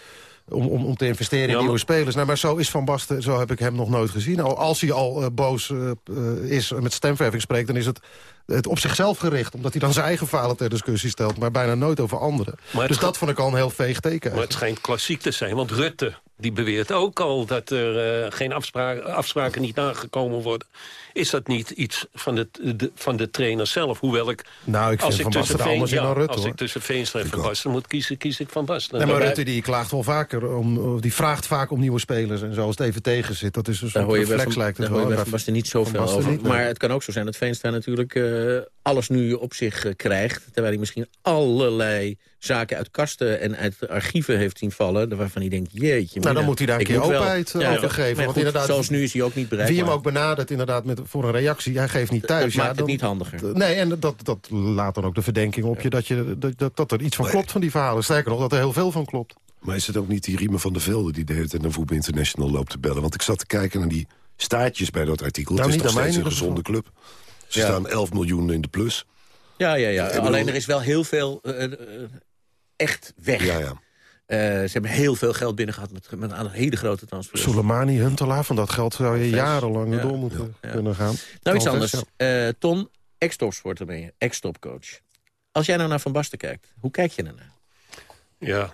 Om, om, om te investeren in nieuwe spelers. Nou, maar zo is Van Basten, zo heb ik hem nog nooit gezien. Als hij al uh, boos uh, is, met stemverving spreekt... dan is het het op zichzelf gericht. Omdat hij dan zijn eigen falen ter discussie stelt. Maar bijna nooit over anderen. Maar dus dat vond ik al een heel veeg teken. Maar het schijnt klassiek te zijn. Want Rutte die beweert ook al dat er uh, geen afspraken, afspraken niet nagekomen worden. Is dat niet iets van de, de, van de trainer zelf? Hoewel ik, nou, ik als, ik Van tussen Veen, ja, dan Rutte, als ik tussen Veenstra en Van Basten moet kiezen, kies ik Van Basten. Nee, maar Rutte die klaagt wel vaker. Om, die vraagt vaak om nieuwe spelers. En zoals het even tegen zit. Dat is een soort reflex lijkt het wel. Daar hoor je Van Basten niet zoveel over. Niet, maar het kan ook zo zijn dat Veenstra natuurlijk uh, alles nu op zich uh, krijgt. Terwijl hij misschien allerlei zaken uit kasten en uit archieven heeft zien vallen... waarvan hij denkt, jeetje... Nou, dan moet hij daar een keer openheid wel, over geven. want goed, inderdaad, zoals nu is hij ook niet bereid. Wie hem ook benadert inderdaad met, voor een reactie, hij geeft niet thuis. Dat ja, maakt dan, het niet handiger. Nee, en dat, dat laat dan ook de verdenking op je dat, je dat, dat, dat er iets van klopt van die verhalen. Sterker nog, dat er heel veel van klopt. Maar is het ook niet die Riemen van der Velde die de hele tijd naar Voetbal International loopt te bellen? Want ik zat te kijken naar die staartjes bij dat artikel. Nou, het is niet nog steeds een gezonde club. Ze ja. staan 11 miljoen in de plus. Ja, ja, ja. Alleen bedoel... er is wel heel veel uh, uh, echt weg. Ja, ja. Uh, ze hebben heel veel geld binnen gehad met, met een hele grote transfers. Soleimani, Huntelaar, van dat geld zou je jarenlang ja, door moeten ja, kunnen gaan. Nou, iets anders. Uh, Ton, ex-topsporter ben je, ex-topcoach. Als jij nou naar Van Basten kijkt, hoe kijk je ernaar? Ja,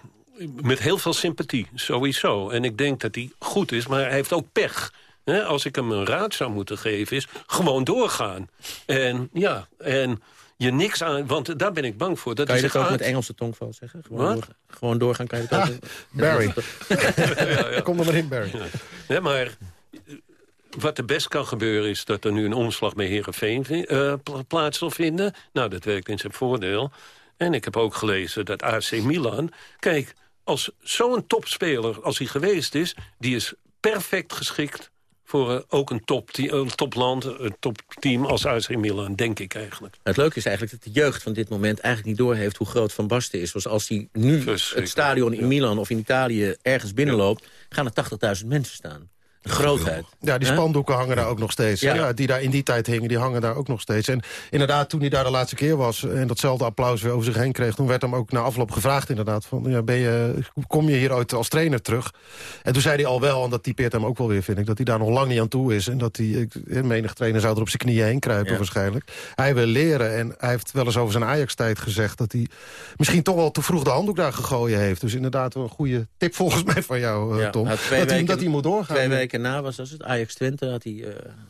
met heel veel sympathie, sowieso. En ik denk dat hij goed is, maar hij heeft ook pech. He, als ik hem een raad zou moeten geven, is gewoon doorgaan. En ja, en je niks aan... Want daar ben ik bang voor. Dat kan je dat ook met Engelse tongval zeggen? Gewoon, doorgaan, gewoon doorgaan kan je het ook... Barry. ja, ja. Kom er maar in, Barry. Ja. Nee, maar wat er best kan gebeuren is dat er nu een omslag bij Heerenveen uh, plaats zal vinden. Nou, dat werkt in zijn voordeel. En ik heb ook gelezen dat AC Milan... Kijk, als zo'n topspeler als hij geweest is... die is perfect geschikt voor uh, ook een, top, een topland, een topteam als AC Milan, denk ik eigenlijk. Het leuke is eigenlijk dat de jeugd van dit moment eigenlijk niet doorheeft hoe groot Van Basten is. Zoals als hij nu het stadion in Milan of in Italië ergens binnenloopt, gaan er 80.000 mensen staan. De grootheid. Ja, die spandoeken hangen daar ook nog steeds. Ja. ja. die daar in die tijd hingen, die hangen daar ook nog steeds. En inderdaad, toen hij daar de laatste keer was... en datzelfde applaus weer over zich heen kreeg... toen werd hem ook na afloop gevraagd inderdaad... Van, ja, ben je, kom je hier ooit als trainer terug? En toen zei hij al wel, en dat typeert hem ook wel weer, vind ik... dat hij daar nog lang niet aan toe is. En dat hij, menig trainer zou er op zijn knieën heen kruipen ja. waarschijnlijk. Hij wil leren en hij heeft wel eens over zijn Ajax-tijd gezegd... dat hij misschien toch wel te vroeg de handdoek daar gegooid heeft. Dus inderdaad een goede tip volgens mij van jou, ja, Tom. Dat, weken, hij, dat hij moet doorgaan. Twee weken na was dat het Ajax Twente had hij uh,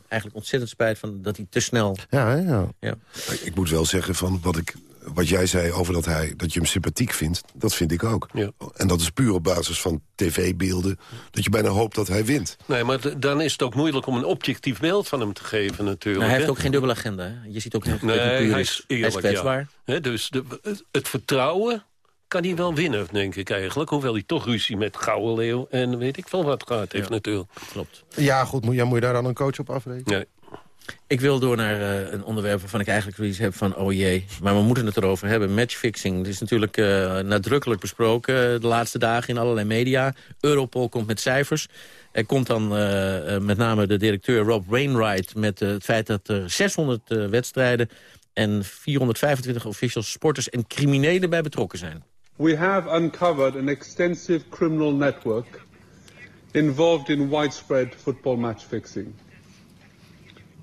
eigenlijk ontzettend spijt van dat hij te snel... Ja, ja. ja. Ik moet wel zeggen van wat ik wat jij zei over dat, hij, dat je hem sympathiek vindt, dat vind ik ook. Ja. En dat is puur op basis van tv-beelden, dat je bijna hoopt dat hij wint. Nee, maar dan is het ook moeilijk om een objectief beeld van hem te geven natuurlijk. Maar hij heeft hè. ook geen dubbele agenda. Hè? Je ziet ook heel Nee, dat hij puur hij is. is Hij eerlijk, is kwetsbaar. ja. Hè, dus de, het vertrouwen kan hij wel winnen, denk ik eigenlijk. Hoewel hij toch ruzie met Gouden Leeuw en weet ik veel wat gehad heeft natuurlijk. Klopt. Ja, goed, moet, ja, moet je daar dan een coach op afrekenen? Nee. Ik wil door naar eh, een onderwerp waarvan ik eigenlijk zoiets heb van... oh jee, maar we moeten het erover hebben. Matchfixing, dat is natuurlijk eh, nadrukkelijk besproken... eh, de laatste dagen in allerlei media. Europol komt met cijfers. Er komt dan met name de directeur Rob Wainwright... met het feit dat er 600 eh, wedstrijden... en 425 officials, sporters en criminelen bij betrokken zijn. We have uncovered an extensive criminal network involved in widespread football match fixing.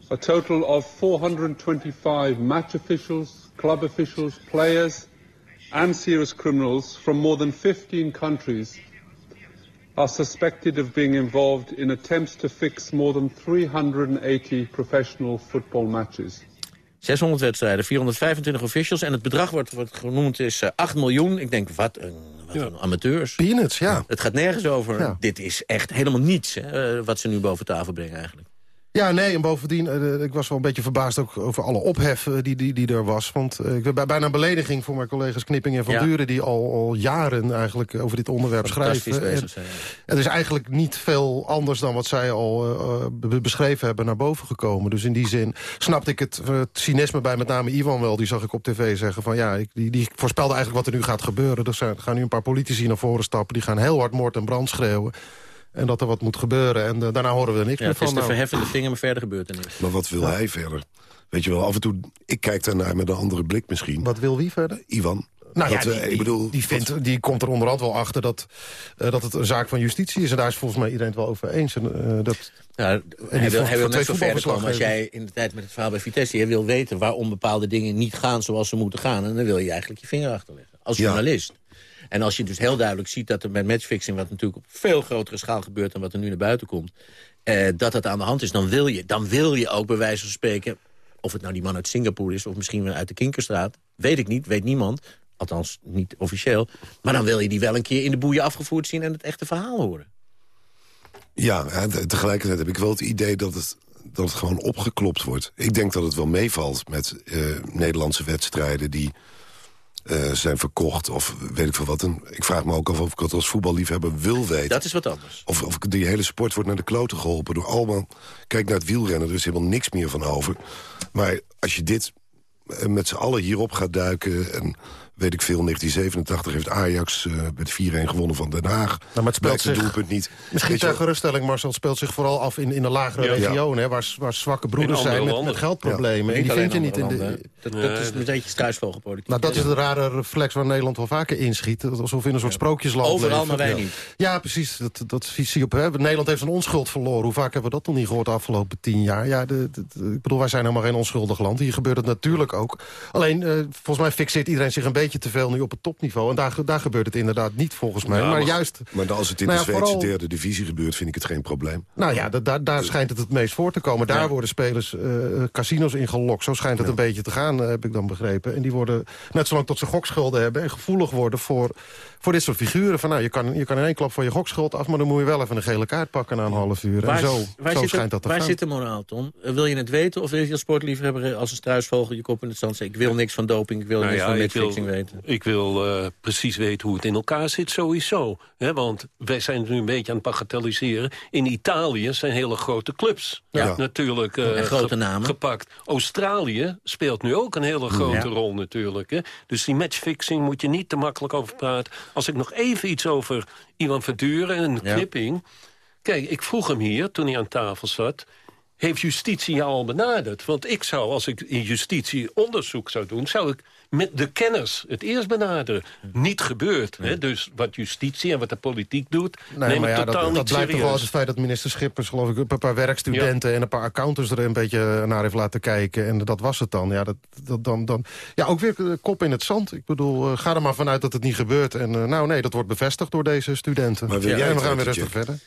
A total of 425 match officials, club officials, players, and serious criminals from more than 15 countries are suspected of being involved in attempts to fix more than 380 professional football matches. 600 wedstrijden, 425 officials... en het bedrag wordt, wordt genoemd is eh, 8 miljoen. Ik denk, wat een, wat een amateurs. Peanuts, ja. Het gaat nergens over. Ja. Dit is echt helemaal niets hè, eh, wat ze nu boven tafel brengen eigenlijk. Ja, nee, en bovendien, eh, ik was wel een beetje verbaasd ook over alle ophef eh, die, die, die er was. Want eh, ik ben bij- bijna een belediging voor mijn collega's Knipping en Van Ja. Duren... die al, al jaren eigenlijk over dit onderwerp schrijven. bezig En het is eigenlijk niet veel anders dan wat zij al be- beschreven hebben naar boven gekomen. Dus in die zin snapte ik het, het cynisme bij met name Ivan wel. Die zag ik op tv zeggen van ja, ik, die, die voorspelde eigenlijk wat er nu gaat gebeuren. Er gaan nu een paar politici naar voren stappen. Die gaan heel hard moord en brand schreeuwen. En dat er wat moet gebeuren. En eh, daarna horen we er niks Ja, meer het is van. de Nou, verheffende vinger, maar verder gebeurt er niks. Maar wat wil hij verder? Weet je wel, af en toe, ik kijk daarnaar met een andere blik misschien. Wat wil wie verder? Ivan. Nou ja, Dat, eh, die, ik bedoel, die, vindt, die komt er onderhand wel achter dat, eh, dat het een zaak van justitie is. En daar is volgens mij iedereen het wel over eens. En, eh, dat, Nou, en hij die wil, hij wil net zo ver komen als jij in de tijd met het verhaal bij Vitesse... je wil weten waarom bepaalde dingen niet gaan zoals ze moeten gaan... en dan wil je eigenlijk je vinger achterleggen, als Ja. En als je dus heel duidelijk ziet dat er met matchfixing... wat natuurlijk op veel grotere schaal gebeurt dan wat er nu naar buiten komt... Eh, dat dat aan de hand is, dan wil, je, dan wil je ook bij wijze van spreken... of het nou die man uit Singapore is of misschien wel uit de Kinkerstraat... weet ik niet, weet niemand, althans niet officieel... maar dan wil je die wel een keer in de boeien afgevoerd zien... en het echte verhaal horen. Ja, tegelijkertijd heb ik wel het idee dat het, dat het gewoon opgeklopt wordt. Ik denk dat het wel meevalt met eh, Nederlandse wedstrijden die eh, zijn verkocht of weet ik veel wat. En ik vraag me ook af of ik het als voetballiefhebber wil weten. Dat is wat anders. Of, of die hele sport wordt naar de kloten geholpen door allemaal... Kijk naar het wielrennen, er is helemaal niks meer van over. Maar als je dit eh, met z'n allen hierop gaat duiken... en weet ik veel, 1987 heeft Ajax eh, met 4-1 gewonnen van Den Haag. Nou, maar het speelt zich- doelpunt niet. Misschien ter geruststelling, Marcel, het speelt zich vooral af in, in de lagere Ja. regionen... Hè, waar, waar zwakke broeders zijn met, met geldproblemen. Maar En die vind je niet in de... Dat, dat is een beetje struisvogelpolitiek. Nou, dat is de rare reflex waar Nederland wel vaker inschiet. Dat Alsof we in een soort sprookjesland Overal, leven. maar wij ja. niet. Ja, precies. Dat, dat zie je op. Hè. Nederland heeft zijn onschuld verloren. Hoe vaak hebben we dat nog niet gehoord de afgelopen tien jaar? Ja, de, de- de- ik bedoel, wij zijn helemaal geen onschuldig land. Hier gebeurt het natuurlijk ook. Alleen, eh, volgens mij fixeert iedereen zich een beetje te veel nu op het topniveau. En daar, daar gebeurt het inderdaad niet, volgens mij. Ja, maar, maar- juist... Maar als het in Nou de Zweedse vooral- derde divisie gebeurt, vind ik het geen probleem. Nou ja, da- daar, daar schijnt het het meest voor te komen. Daar worden spelers eh, casinos in gelokt. Zo schijnt het een beetje te gaan, eh, heb ik dan begrepen. En die worden net zolang tot ze gokschulden hebben... en gevoelig worden voor, voor dit soort figuren. Van, nou, je, kan, je kan in één klap van je gokschuld af... maar dan moet je wel even een gele kaart pakken na een half uur. Waar, en zo, waar, zo zit, schijnt de, dat te waar gaan. zit de moraal, Ton? Eh, Wil je het weten of wil je als sportliefhebber als een struisvogel je kop in het zand zeggen... ik wil niks van doping, ik wil Nou niks ja, van matchfixing weten? ik wil eh, precies weten hoe het in elkaar zit, sowieso. Hè, want wij zijn het nu een beetje aan het bagatelliseren. In Italië zijn hele grote clubs Ja. natuurlijk eh, En grote namen. gepakt. Australië speelt nu ook een hele grote Ja. rol natuurlijk. Hè. Dus die matchfixing moet je niet te makkelijk over praten. Als ik nog even iets over Ivan Verduren en Ja. Knipping... Kijk, ik vroeg hem hier, toen hij aan tafel zat... Heeft justitie jou al benaderd? Want ik zou, als ik in justitie onderzoek zou doen... zou ik met de kennis het eerst benaderen. Niet gebeurd. Hè? Dus wat justitie en wat de politiek doet... Nee, neem maar ik ja, totaal dat, dat niet blijkt toch wel uit het feit dat minister Schippers... geloof ik, een paar werkstudenten en een paar accountants er een beetje naar heeft laten kijken. En dat was het dan. Ja, dat, dat, dan, dan, ja ook weer eh, kop in het zand. Ik bedoel, eh, ga er maar vanuit dat het niet gebeurt. En eh, nou nee, dat wordt bevestigd door deze studenten. Maar wil ja, jij en we gaan weer rustig verder.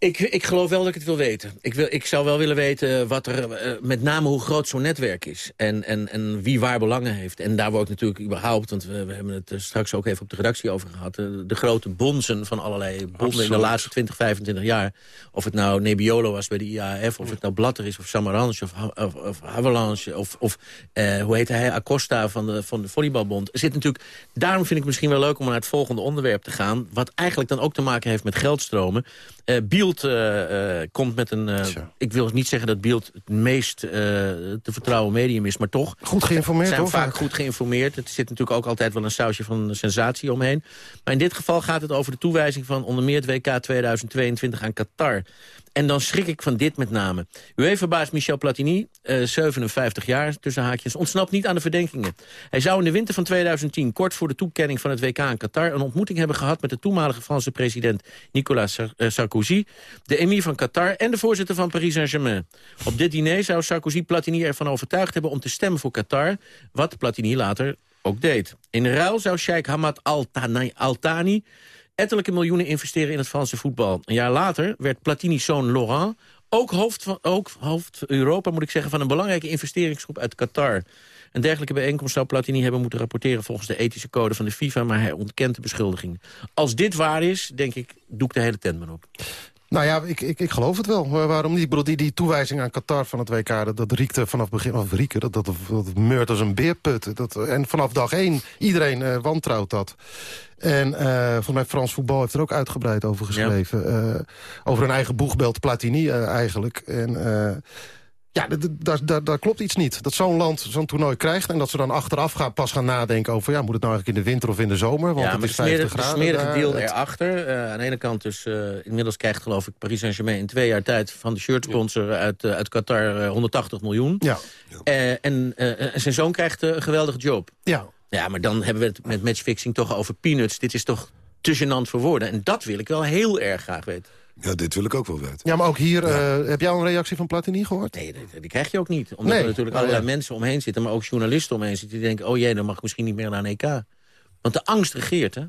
Ik, ik geloof wel dat ik het wil weten. Ik, wil, ik zou wel willen weten wat er, eh, met name hoe groot zo'n netwerk is. En, en, en wie waar belangen heeft. En daar wordt natuurlijk überhaupt, want we, we hebben het eh, straks ook even op de redactie over gehad. De, de grote bonzen van allerlei bonden in de laatste 20, 25 jaar. Of het nou Nebbiolo was bij de IAF, of het nou Blatter is, of Samaranch, of, of, of Avalanche, of, of uh, hoe heet hij, Acosta van de, van de Volleybalbond. Er zit natuurlijk, daarom vind ik het misschien wel leuk om naar het volgende onderwerp te gaan. Wat eigenlijk dan ook te maken heeft met geldstromen. Uh, Bielt uh, komt met een... ik wil niet zeggen dat Bielt het meest te vertrouwen medium is, maar toch... Goed geïnformeerd, zijn hoor. vaak goed geïnformeerd. Het zit natuurlijk ook altijd wel een sausje van sensatie omheen. Maar in dit geval gaat het over de toewijzing van onder meer het WK 2022 aan Qatar. En dan schrik ik van dit met name. UEFA-baas Michel Platini, uh, 57 jaar, tussen haakjes, ontsnapt niet aan de verdenkingen. Hij zou in de winter van 2010, kort voor de toekenning van het WK in Qatar... een ontmoeting hebben gehad met de toenmalige Franse president Nicolas Sarkozy... de emir van Qatar en de voorzitter van Paris Saint-Germain. Op dit diner zou Sarkozy Platini ervan overtuigd hebben om te stemmen voor Qatar... wat Platini later ook deed. In ruil zou Sheikh Hamad Al-Thani... Al ettelijke miljoenen investeren in het Franse voetbal. Een jaar later werd Platini's zoon Laurent ook hoofd, van, ook hoofd Europa, moet ik zeggen, van een belangrijke investeringsgroep uit Qatar. Een dergelijke bijeenkomst zou Platini hebben moeten rapporteren volgens de ethische code van de FIFA, maar hij ontkent de beschuldiging. Als dit waar is, denk ik, doe ik de hele tent maar op. Nou ja, ik, ik, ik geloof het wel. Waarom niet? Ik bedoel, die, die toewijzing aan Qatar van het WK... dat, dat riekte vanaf begin... Of rieken, dat, dat, dat meurt als een beerput. Dat, en vanaf dag één, iedereen uh, wantrouwt dat. En uh, volgens mij Frans Voetbal heeft er ook uitgebreid over geschreven. Ja. Uh, over een eigen boegbeeld Platini eigenlijk. En ja, daar, klopt iets niet. Dat zo'n land zo'n toernooi krijgt... en dat ze dan achteraf gaan, pas gaan nadenken over... ja, moet het nou eigenlijk in de winter of in de zomer? Want ja, het is 50 graden. Het smerige deel erachter. Uh, aan de ene kant dus... Uh, inmiddels krijgt geloof ik Paris Saint-Germain... in twee jaar tijd van de shirtsponsor uit, uh, uit Qatar 180 miljoen. Ja. en zijn zoon krijgt een geweldige job. Ja. Ja, maar dan hebben we het met matchfixing toch over peanuts. Dit is toch te gênant voor woorden. En dat wil ik wel heel erg graag weten. Ja, dit wil ik ook wel weten. Ja, maar ook hier, ja. uh, heb jij al een reactie van Platini gehoord? Nee, die, die krijg je ook niet. Omdat nee. er natuurlijk oh, allerlei ja. mensen omheen zitten... maar ook journalisten omheen zitten die denken... oh jee, dan mag ik misschien niet meer naar een EK. Want de angst regeert, hè?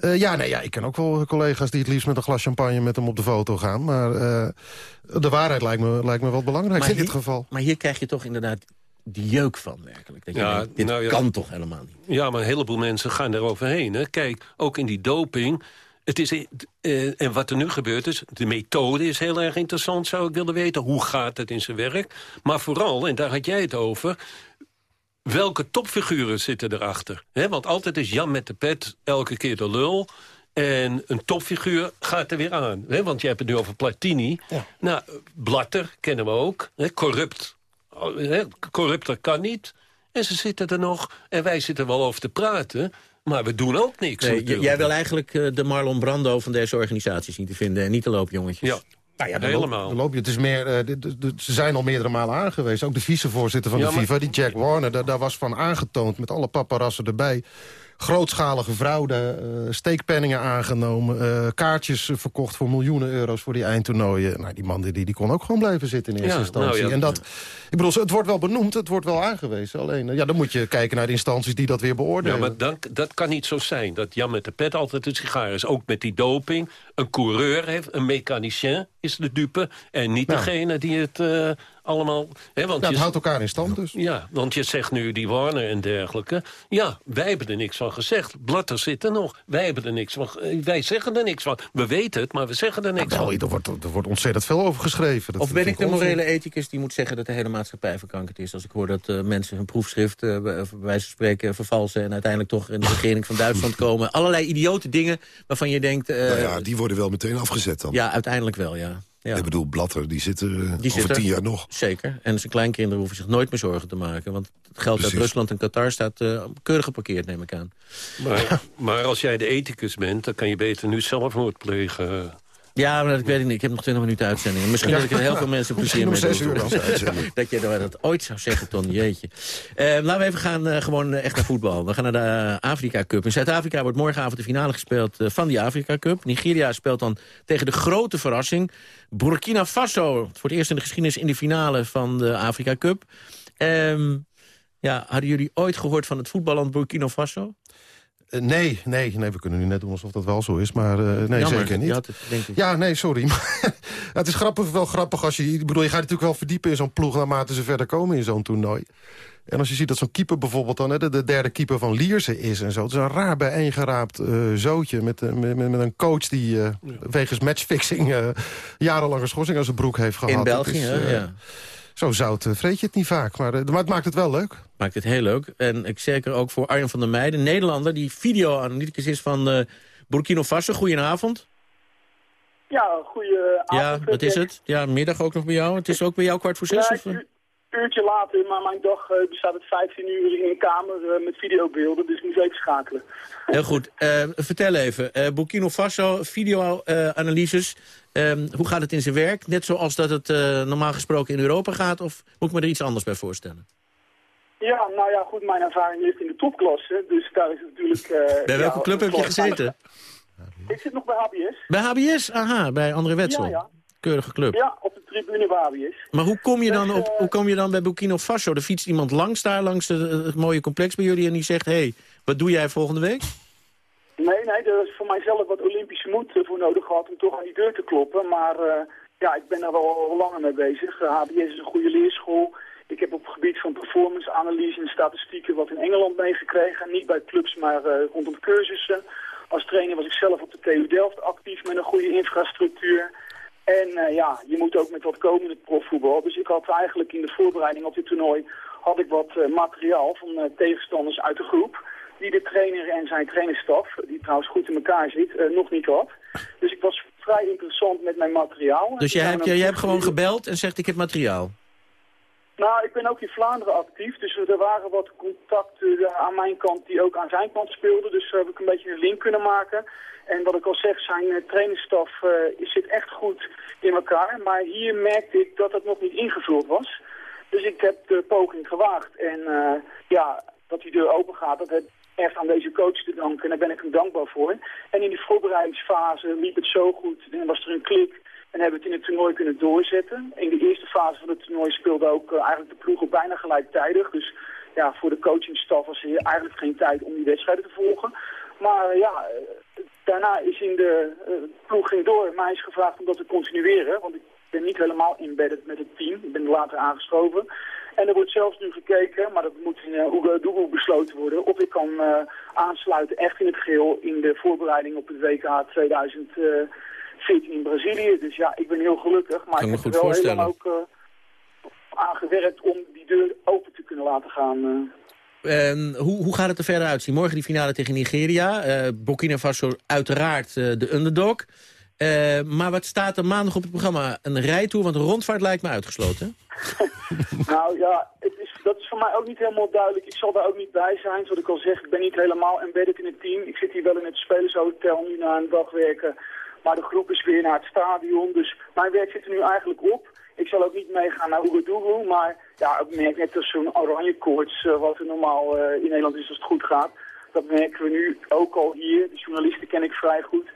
Uh, ja, nee, ja, ik ken ook wel collega's die het liefst met een glas champagne met hem op de foto gaan. Maar uh, de waarheid lijkt me, lijkt me wat belangrijk in hier, dit geval. Maar hier krijg je toch inderdaad die jeuk van werkelijk. Dat je ja, denkt, dit nou ja, kan toch helemaal niet? Ja, maar een heleboel mensen gaan er overheen. Hè? Kijk, ook in die doping... Het is, uh, en wat er nu gebeurt is, de methode is heel erg interessant, zou ik willen weten. Hoe gaat het in zijn werk? Maar vooral, en daar had jij het over, welke topfiguren zitten erachter? He, want altijd is Jan met de pet elke keer de lul. En een topfiguur gaat er weer aan. He, want je hebt het nu over Platini. Ja. Nou, Blatter kennen we ook. He, corrupt. He, corrupter kan niet. En ze zitten er nog. En wij zitten wel over te praten. Maar we doen ook niks nee, Jij wil eigenlijk uh, de Marlon Brando van deze organisaties niet te vinden... en niet de loopjongetjes. Ja. Nou ja, helemaal. Loop, het is meer, uh, de, de, de, ze zijn al meerdere malen aangewezen. Ook de vicevoorzitter van ja, de FIFA, maar... die Jack Warner... Daar, daar was van aangetoond met alle paparazzen erbij grootschalige fraude, uh, steekpenningen aangenomen... Uh, kaartjes verkocht voor miljoenen euro's voor die eindtoernooien. Nou, die man die, die kon ook gewoon blijven zitten in eerste ja, instantie. Nou ja, en dat, ik bedoel, het wordt wel benoemd, het wordt wel aangewezen. Alleen, ja, dan moet je kijken naar de instanties die dat weer beoordelen. Ja, maar dan, dat kan niet zo zijn. Dat Jan met de pet altijd een sigaar is. Ook met die doping. Een coureur heeft, een mechanicien is de dupe. En niet nou. degene die het... Uh, allemaal... Hè, want ja, het je, houdt elkaar in stand dus. Ja, want je zegt nu die Warner en dergelijke. Ja, wij hebben er niks van gezegd. Blatter zit er nog. Wij hebben er niks van. Wij zeggen er niks van. We weten het, maar we zeggen er niks nou, van. Er wordt, er wordt ontzettend veel over geschreven. Dat of ben ik de morele ethicus die moet zeggen dat de hele maatschappij verkankerd is? Als ik hoor dat uh, mensen hun proefschrift uh, bij wijze van spreken vervalsen... en uiteindelijk toch in de regering van Duitsland komen. Allerlei idiote dingen waarvan je denkt... Uh, nou ja, die worden wel meteen afgezet dan. Ja, uiteindelijk wel, ja. Ja. Ik bedoel, Blatter, die zitten uh, die over zit tien jaar nog. Zeker. En zijn kleinkinderen hoeven zich nooit meer zorgen te maken. Want het geld Precies. uit Rusland en Qatar staat uh, keurig geparkeerd, neem ik aan. Maar, maar, als jij de ethicus bent, dan kan je beter nu zelfmoord plegen. Ja, maar dat weet ik niet. Ik heb nog 20 minuten uitzending. Misschien ja. dat ik er heel veel mensen plezier mee doe. dat je dat ooit zou zeggen, Ton. Jeetje. Uh, laten we even gaan uh, gewoon echt naar voetbal. We gaan naar de Afrika Cup. In Zuid-Afrika wordt morgenavond de finale gespeeld van die Afrika Cup. Nigeria speelt dan tegen de grote verrassing. Burkina Faso. Voor het eerst in de geschiedenis in de finale van de Afrika Cup. Um, ja, hadden jullie ooit gehoord van het voetballand Burkina Faso? Eh, nee, nee, nee, we kunnen nu net doen alsof dat wel zo is, maar eh, nee, Jammer, zeker niet. het. Ja, nee, sorry. Het is grappig, wel grappig als je... Ik bedoel, je gaat natuurlijk wel verdiepen in zo'n ploeg... naarmate ze verder komen in zo'n toernooi. En als je ziet dat zo'n keeper bijvoorbeeld dan... Hè, de, de derde keeper van Lierse is en zo. Het is een raar bijeengeraapt eh zootje met, met, met, een coach... die eh, wegens matchfixing jarenlange schorsing aan zijn broek heeft gehad. In België, is, ja. Zo zout uh, vreet je het niet vaak, maar, uh, maar het maakt het wel leuk. Maakt het heel leuk. En ik zeker ook voor Arjen van der Meijden, Nederlander... die videoanalyticus is van uh, Burkina Faso. Goedenavond. Ja, goeie Ja, wat is het? Ja, middag ook nog bij jou. Het is ook bij jou kwart voor zes? Ja, of? Uurtje later, maar mijn dag uh, bestaat uit 15 uur in een kamer uh, met videobeelden, dus ik moet even schakelen. Heel goed. Uh, vertel even, Burkina Faso, videoanalyses. Um, hoe gaat het in zijn werk? Net zoals dat het normaal gesproken in Europa gaat? Of moet ik me er iets anders bij voorstellen? Ja, nou ja, goed, mijn ervaring ligt in de topklasse, dus daar is het natuurlijk... bij welke ja, club heb je gezeten? Ik zit nog bij HBS. Bij HBS? Aha, bij André Wetzel. Ja, ja. Keurige club. Ja, op de tribune bij HBS. Maar hoe kom je dan, Dus, op, uh, hoe kom je dan bij Burkina Faso? Er fietst iemand langs daar, langs de, het mooie complex bij jullie... en die zegt, hé, hey, wat doe jij volgende week? Nee, nee, er is voor mijzelf wat Olympische moed voor nodig gehad... om toch aan die deur te kloppen. Maar uh, ja, ik ben daar wel langer mee bezig. Uh, HBS is een goede leerschool. Ik heb op het gebied van performance-analyse en statistieken... wat in Engeland meegekregen. Niet bij clubs, maar uh, rondom cursussen. Als trainer was ik zelf op de TU Delft actief met een goede infrastructuur... En uh, ja, je moet ook met wat komen in het profvoetbal. Dus ik had eigenlijk in de voorbereiding op dit toernooi... had ik wat uh, materiaal van uh, tegenstanders uit de groep... die de trainer en zijn trainerstaf, die trouwens goed in elkaar zit, nog niet had. Dus ik was vrij interessant met mijn materiaal. Dus jij hebt, jij hebt gewoon gebeld en zegt ik heb materiaal? Nou, ik ben ook in Vlaanderen actief, dus er waren wat contacten aan mijn kant die ook aan zijn kant speelden. Dus heb ik een beetje een link kunnen maken. En wat ik al zeg, zijn uh, trainingsstaf zit echt goed in elkaar. Maar hier merkte ik dat het nog niet ingevuld was. Dus ik heb de poging gewaagd. En ja, dat die deur open gaat, dat heb ik echt aan deze coach te danken. En daar ben ik hem dankbaar voor. En in die voorbereidingsfase liep het zo goed. En was er een klik. En hebben het in het toernooi kunnen doorzetten. In de eerste fase van het toernooi speelde ook eigenlijk de ploegen bijna gelijktijdig. Dus ja, voor de coachingstaf was er eigenlijk geen tijd om die wedstrijden te volgen. Maar ja, daarna is in de ploeg ging door. Mij is gevraagd om dat te continueren. Want ik ben niet helemaal embedded met het team. Ik ben later aangeschoven. En er wordt zelfs nu gekeken, maar dat moet in uh, besloten worden... of ik kan aansluiten echt in het geheel in de voorbereiding op het WK 2014 in Brazilië. Dus ja, ik ben heel gelukkig. Maar kan ik heb er wel helemaal ook uh, aan gewerkt om die deur open te kunnen laten gaan... Uh, hoe, hoe gaat het er verder uitzien? Morgen die finale tegen Nigeria. Uh, Burkina Faso uiteraard de underdog. maar wat staat er maandag op het programma? Een rijtour, want een rondvaart lijkt me uitgesloten. nou ja, het is, dat is voor mij ook niet helemaal duidelijk. Ik zal daar ook niet bij zijn. Zoals ik al zeg, ik ben niet helemaal embedded in het team. Ik zit hier wel in het spelershotel nu na een dag werken. Maar de groep is weer naar het stadion. Dus mijn werk zit er nu eigenlijk op. Ik zal ook niet meegaan naar Ouagadougou, maar ja, ik merk net als zo'n oranje koorts, uh, wat er normaal uh, in Nederland is als het goed gaat. Dat merken we nu ook al hier. De journalisten ken ik vrij goed.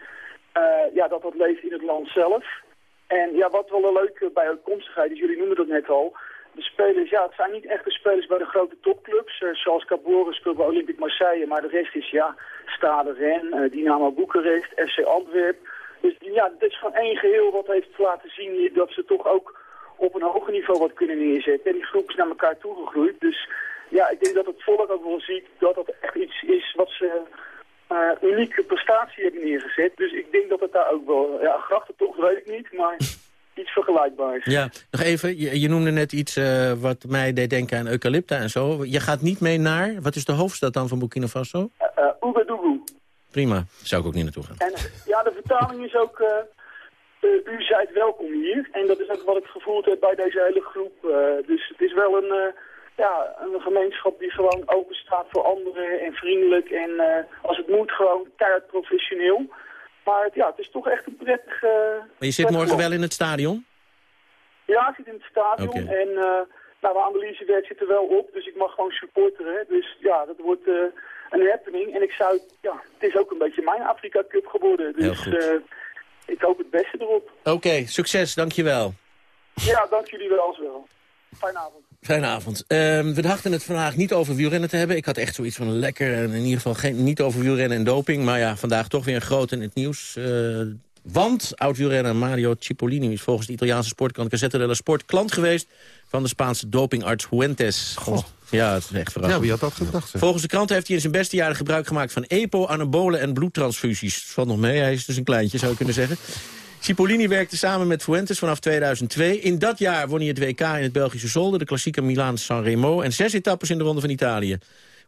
Uh, ja, dat dat leeft in het land zelf. En ja, wat wel een leuke bijeenkomstigheid is, jullie noemen dat net al. De spelers, ja, het zijn niet echt de spelers bij de grote topclubs. zoals Caboren speelt bij Olympique Marseille, maar de rest is ja, Stade Rennes, Dynamo Boekarest, FC Antwerp. Dus ja, dit is gewoon één geheel wat heeft laten zien dat ze toch ook op een hoger niveau wat kunnen neerzetten. En die groep is naar elkaar toegegroeid. Dus ja, ik denk dat het volk ook wel ziet dat dat echt iets is wat ze uh, unieke prestatie hebben neergezet. Dus ik denk dat het daar ook wel, ja, grachtentocht weet ik niet, maar iets vergelijkbaars. Ja, nog even, je, je noemde net iets uh, wat mij deed denken aan eucalypta en zo. Je gaat niet mee naar, wat is de hoofdstad dan van Burkina Faso? Uh. Prima, zou ik ook niet naartoe gaan. En ja, de vertaling is ook... Uh, u zijt welkom hier. En dat is ook wat ik gevoeld heb bij deze hele groep. Uh, dus het is wel een, uh, ja, een gemeenschap die gewoon open staat voor anderen en vriendelijk. En als het moet gewoon keihard professioneel. Maar ja, het is toch echt een prettig... maar je zit morgen wel in het stadion? Ja, ik zit in het stadion. Okay. En nou, mijn analysewerk zit er wel op. Dus ik mag gewoon supporteren. Dus ja, dat wordt een happening. En ik zou... Ja, het is ook een beetje mijn Afrika Cup geworden. Dus, goed ik hoop het beste erop. Oké, okay, succes, dankjewel. Ja, dank jullie wel als wel. Fijne avond. Fijne avond. Ehm, we dachten het vandaag niet over wielrennen te hebben. Ik had echt zoiets van lekker en in ieder geval geen, niet over wielrennen en doping. Maar ja, vandaag toch weer een groot in het nieuws. Uh, want oud-wielrenner Mario Cipollini is volgens de Italiaanse sportkrant Gazzetta della Sport klant geweest van de Spaanse dopingarts Fuentes. Ja, het is echt verrassend. Ja, wie had dat gedacht? Volgens de krant heeft hij in zijn beste jaren gebruik gemaakt van EPO, anabolen en bloedtransfusies. Valt nog mee, hij is dus een kleintje, zou je kunnen zeggen. Cipollini werkte samen met Fuentes vanaf 2002. In dat jaar won hij het WK in het Belgische Zolder, de klassieke Milaan-San Remo... en zes etappes in de Ronde van Italië.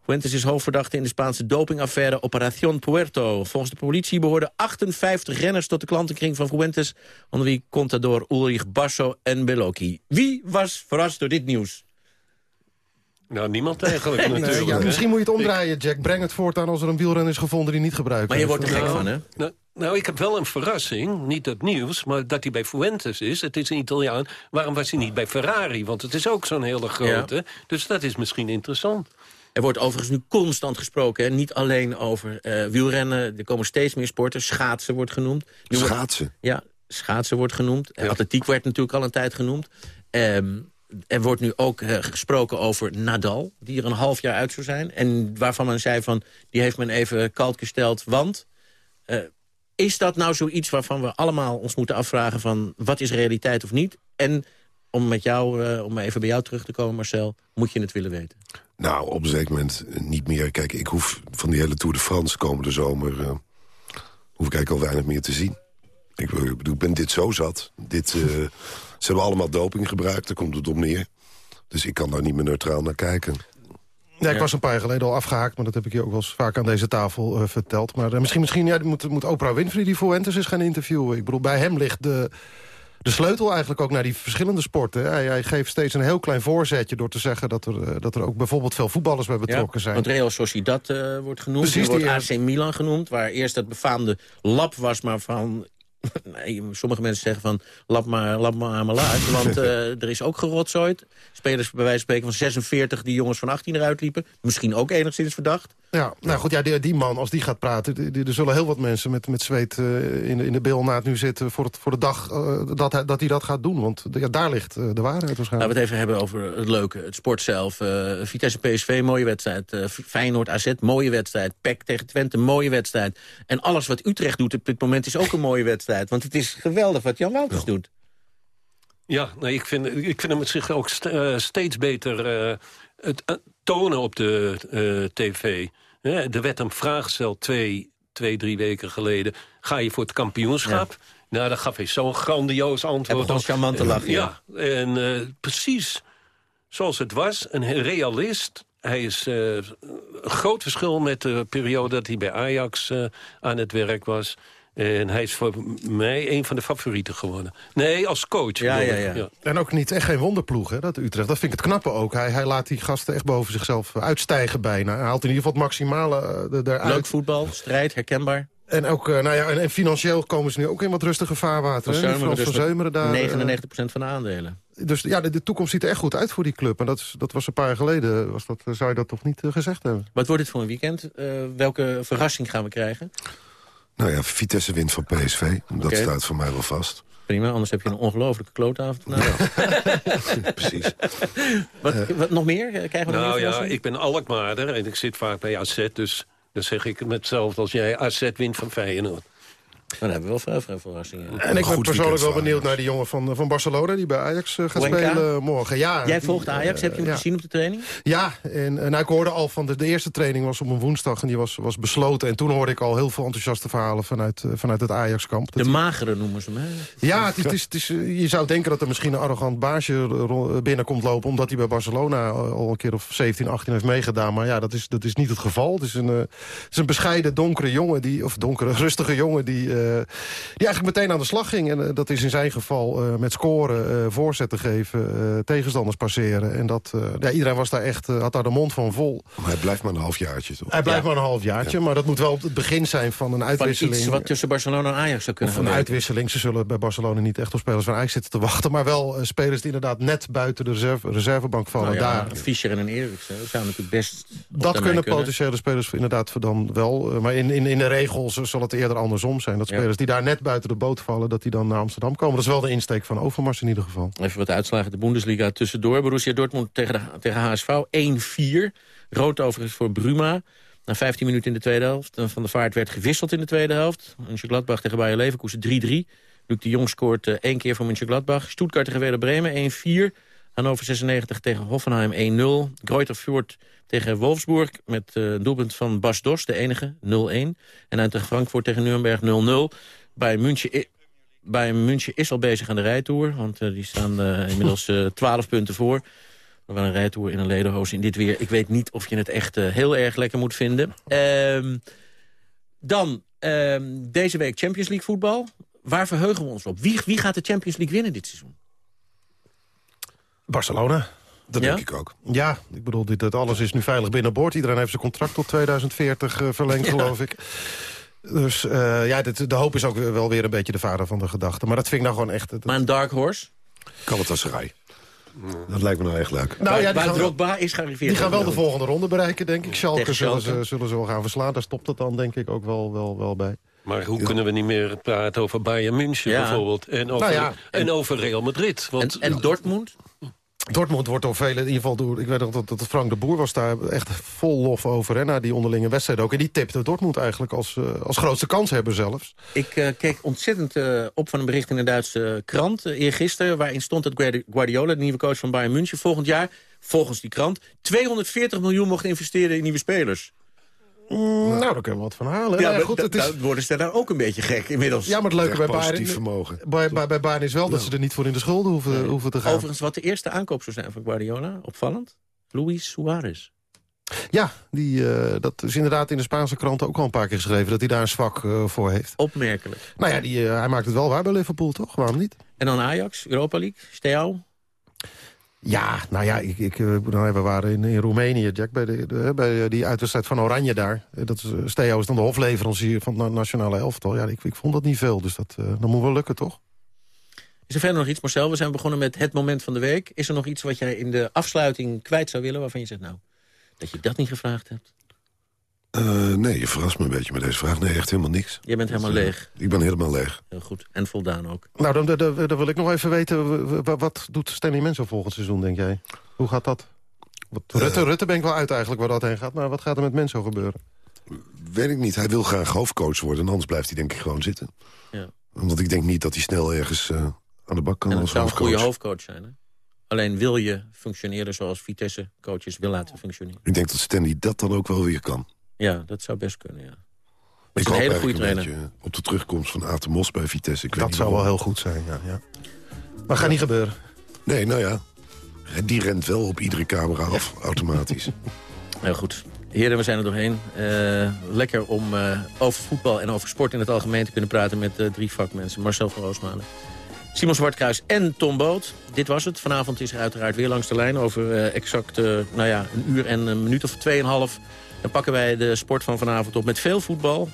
Fuentes is hoofdverdachte in de Spaanse dopingaffaire Operación Puerto. Volgens de politie behoorden 58 renners tot de klantenkring van Fuentes... onder wie Contador Ulrich Basso en Bellocchi. Wie was verrast door dit nieuws? Nou, niemand eigenlijk nee, ja, misschien moet je het omdraaien, Jack. Breng het voortaan als er een wielrenner is gevonden die niet gebruikt Maar je wordt er gek van, hè? Nou, nou, ik heb wel een verrassing. Niet het nieuws, maar dat hij bij Fuentes is. Het is een Italiaan. Waarom was hij niet bij Ferrari? Want het is ook zo'n hele grote. Dus dat is misschien interessant. Er wordt overigens nu constant gesproken. Hè? Niet alleen over uh, wielrennen. Er komen steeds meer sporten. Schaatsen wordt genoemd. Nu schaatsen? ja, schaatsen wordt genoemd. Ja. Atletiek werd natuurlijk al een tijd genoemd. Um, er wordt nu ook uh, gesproken over Nadal, die er een half jaar uit zou zijn. En waarvan men zei van, die heeft men even koud gesteld, want... Uh, is dat nou zoiets waarvan we allemaal ons moeten afvragen van... wat is realiteit of niet? En om, met jou, uh, om even bij jou terug te komen, Marcel, moet je het willen weten? Nou, op een zeker moment niet meer. Kijk, ik hoef van die hele Tour de France komende zomer... Uh, hoef ik eigenlijk al weinig meer te zien. Ik, bedoel, ik ben dit zo zat. Dit, uh, ze hebben allemaal doping gebruikt, daar komt het op neer. Dus ik kan daar niet meer neutraal naar kijken. Ja, ik was een paar jaar geleden al afgehaakt... maar dat heb ik je ook wel eens vaak aan deze tafel uh, verteld. Maar uh, misschien, misschien ja, moet, moet Oprah Winfrey die Fuentes eens gaan interviewen. Ik bedoel, bij hem ligt de, de sleutel eigenlijk ook naar die verschillende sporten. Hij, hij, geeft steeds een heel klein voorzetje door te zeggen... dat er, uh, dat er ook bijvoorbeeld veel voetballers bij betrokken zijn. Want Real Sociedad uh, wordt genoemd. Precies, wordt AC Milan genoemd, waar eerst het befaamde lab was... maar van nee, sommige mensen zeggen van, lap maar, lap maar aan mijn laars. Want uh, er is ook gerotzoid. Spelers bij wijze van spreken van 46 die jongens van 18 eruit liepen. Misschien ook enigszins verdacht. Ja, nou goed, ja, die, die man, als die gaat praten... Die, die, er zullen heel wat mensen met, met zweet uh, in, de, in de bilnaad nu zitten... voor, het, voor de dag uh, dat, hij, dat hij dat gaat doen. Want ja, daar ligt de waarheid waarschijnlijk. Laten we het even hebben over het leuke, het sport zelf. Vitesse PSV, mooie wedstrijd. Feyenoord AZ, mooie wedstrijd. PEC tegen Twente, mooie wedstrijd. En alles wat Utrecht doet op dit moment is ook een mooie wedstrijd. Want het is geweldig wat Jan Wouters ja. doet. Ja, nou, ik, vind, ik vind hem zich ook st uh, steeds beter uh, het, uh, tonen op de tv. Er werd een vraag gesteld twee, twee, drie weken geleden. Ga je voor het kampioenschap? Ja. Nou, daar gaf hij zo'n grandioos antwoord. Hij charmant te lachen. ja, en precies zoals het was. Een realist. Hij is een groot verschil met de periode dat hij bij Ajax aan het werk was... En hij is voor mij een van de favorieten geworden. Nee, als coach. Ja, ja, ja, ja. En ook niet echt geen wonderploeg, hè, dat Utrecht. Dat vind ik het knappe ook. Hij, hij laat die gasten echt boven zichzelf uitstijgen bijna. Hij haalt in ieder geval het maximale uh, eruit. Leuk voetbal, strijd, herkenbaar. En, ook, uh, nou ja, en, en, financieel komen ze nu ook in wat rustige vaarwater. Van Zeumeren, dus van Zeumeren daar. 99% van de aandelen. Dus ja, de, de, toekomst ziet er echt goed uit voor die club. En dat, is, dat was een paar jaar geleden, was dat, zou je dat toch niet uh, gezegd hebben. Wat wordt dit voor een weekend? welke verrassing gaan we krijgen? Nou ja, Vitesse wint van PSV. Dat okay. staat voor mij wel vast. Prima, anders heb je een ongelofelijke klootavond. Nou, ja. Precies. Wat, wat, nog meer? Krijgen we nou nog meer ja, ik ben Alkmaarder en ik zit vaak bij AZ. Dus dan zeg ik hetzelfde als jij. AZ wint van Feyenoord. Dan hebben we wel veel verrassingen. En ik ben persoonlijk wel benieuwd naar die jongen van, van Barcelona... die bij Ajax uh, gaat Wenka? spelen morgen. Ja, Jij volgt Ajax, heb je hem gezien op de training? Ja, en nou, ik hoorde al van de, de eerste training was op een woensdag... en die was, was besloten. En toen hoorde ik al heel veel enthousiaste verhalen vanuit, uh, vanuit het Ajax-kamp. De magere noemen ze hem, hè? Ja, het is, het is, het is, je zou denken dat er misschien een arrogant baasje binnenkomt lopen... omdat hij bij Barcelona al een keer of 17, 18 heeft meegedaan. Maar ja, dat is, dat is niet het geval. Het is een, het is een bescheiden, donkere jongen... Die, of donkere, rustige jongen die die eigenlijk meteen aan de slag ging. En uh, dat is in zijn geval uh, met scoren, uh, voorzetten geven, tegenstanders passeren. En dat, ja, iedereen was daar echt, had daar de mond van vol. Maar hij blijft maar een halfjaartje, toch? Hij blijft ja. maar een halfjaartje, ja. maar dat moet wel het begin zijn van een uitwisseling. Van iets wat tussen Barcelona en Ajax zou kunnen Of een uitwisseling. Ze zullen bij Barcelona niet echt op spelers van Ajax zitten te wachten. Maar wel spelers die inderdaad net buiten de reserve, reservebank vallen. Nou daar. Fischer en een Eriksen, zou natuurlijk best... Dat kunnen potentiële spelers inderdaad dan wel. Maar in, in, in de regels zal het eerder andersom zijn. Dat spelers die daar net buiten de boot vallen... dat die dan naar Amsterdam komen. Dat is wel de insteek van Overmars in ieder geval. Even wat uitslagen de Bundesliga tussendoor. Borussia Dortmund tegen, de, tegen HSV 1-4. Rood overigens voor Bruma. Na 15 minuten in de tweede helft. Van de Vaart werd gewisseld in de tweede helft. Gladbach tegen Bayer Leverkusen 3-3. Luc de Jong scoort uh, één keer voor Gladbach. Stuttgart tegen Werder Bremen 1-4. Hannover 96 tegen Hoffenheim 1-0. Greuther tegen Wolfsburg met uh, doelpunt van Bas Dos, de enige, 0-1. En uit Frankfurt tegen Nuremberg 0-0. Bij München, bij München is al bezig aan de rijtour, want uh, die staan uh, inmiddels 12 punten voor. We gaan een rijtour in een lederhoos in dit weer. Ik weet niet of je het echt heel erg lekker moet vinden. Ehm, dan ehm, deze week Champions League voetbal. Waar verheugen we ons op? Wie, wie gaat de Champions League winnen dit seizoen? Barcelona. Dat denk ik ook. Ja, ik bedoel, dit, dit, alles is nu veilig binnenboord. Iedereen heeft zijn contract tot 2040 uh, verlengd, geloof ik. Dus uh, ja, dit, de hoop is ook wel weer een beetje de vader van de gedachte. Maar dat vind ik nou gewoon echt... Dat... Maar een dark horse? Kan het als rij. Dat lijkt me nou echt leuk. Nou, ja, die gaan Drogba is gearriveerd. Die gaan wel de volgende ronde bereiken, denk ik. Schalke, Schalke. Zullen, ze, zullen ze wel gaan verslaan. Daar stopt het dan, denk ik, ook wel, wel, wel bij. Maar hoe kunnen we niet meer praten over Bayern München ja. bijvoorbeeld? En over, nou ja, en, en, over Real Madrid? Want, en, en Dortmund? Dortmund wordt door velen, in ieder geval door, ik weet nog dat, dat Frank de Boer was daar echt vol lof over. Hè, na die onderlinge wedstrijd ook. En die tipte Dortmund eigenlijk als, uh, als grootste kans hebben zelfs. Ik uh, keek ontzettend uh, op van een bericht in een Duitse krant eergisteren... waarin stond dat Guardiola, de nieuwe coach van Bayern München... volgend jaar, volgens die krant, 240 miljoen mocht investeren in nieuwe spelers. Mm, nou, daar kunnen we wat van halen. Ja, goed, het is... worden ze daar ook een beetje gek inmiddels. Ja, maar het leuke bij Bayern, vermogen. Bij, bij, bij Bayern is wel dat ze er niet voor in de schulden hoeven, nee. hoeven te gaan. Overigens, wat de eerste aankoop zou zijn van Guardiola, opvallend, Luis Suarez. Ja, die, uh, dat is inderdaad in de Spaanse kranten ook al een paar keer geschreven... dat hij daar een zwak uh, voor heeft. Opmerkelijk. Nou ja, die, uh, hij maakt het wel waar bij Liverpool, toch? Waarom niet? En dan Ajax, Europa League, Steaua. Ja, nou ja, ik, ik, nou, we waren in, in Roemenië, Jack, bij, de, de, bij die uitwedstrijd van Oranje daar. Dat is, Steo is dan de hofleverancier van het nationale elftal. Ja, ik, ik vond dat niet veel, dus dat, uh, dat moet wel lukken, toch? Is er verder nog iets, Marcel? We zijn begonnen met het moment van de week. Is er nog iets wat jij in de afsluiting kwijt zou willen... waarvan je zegt, nou, dat je dat niet gevraagd hebt? Uh, nee, je verrast me een beetje met deze vraag. Nee, echt helemaal niks. Je bent helemaal dus, uh, leeg? Ik ben helemaal leeg. Heel goed. En voldaan ook. Nou, dan, dan, dan wil ik nog even weten... wat doet Stanley Menzo volgend seizoen, denk jij? Hoe gaat dat? Wat, Rutte, uh, Rutte ben ik wel uit eigenlijk waar dat heen gaat. Maar wat gaat er met Menzo gebeuren? Weet ik niet. Hij wil graag hoofdcoach worden. En anders blijft hij denk ik gewoon zitten. Ja. Want ik denk niet dat hij snel ergens uh, aan de bak kan en als zou hoofdcoach. een goede hoofdcoach zijn, hè? Alleen wil je functioneren zoals Vitesse-coaches wil laten functioneren. Ik denk dat Stanley dat dan ook wel weer kan. Ja, dat zou best kunnen, ja. Dat ik is een hele goede trainer. Een op de terugkomst van Aten Mos bij Vitesse. Ik dat zou wel heel goed zijn, ja. ja. Maar gaat niet gebeuren. Nee, nou ja. Die rent wel op iedere camera af, ja. automatisch. Heel goed. Heren, we zijn er doorheen. Uh, lekker om uh, over voetbal en over sport in het algemeen te kunnen praten... met uh, drie vakmensen. Marcel van Roosmalen, Simon Zwartkruis en Tom Boot. Dit was het. Vanavond is er uiteraard weer langs de lijn... over exact nou ja, een uur en een minuut of tweeënhalf... Dan pakken wij de sport van vanavond op met veel voetbal.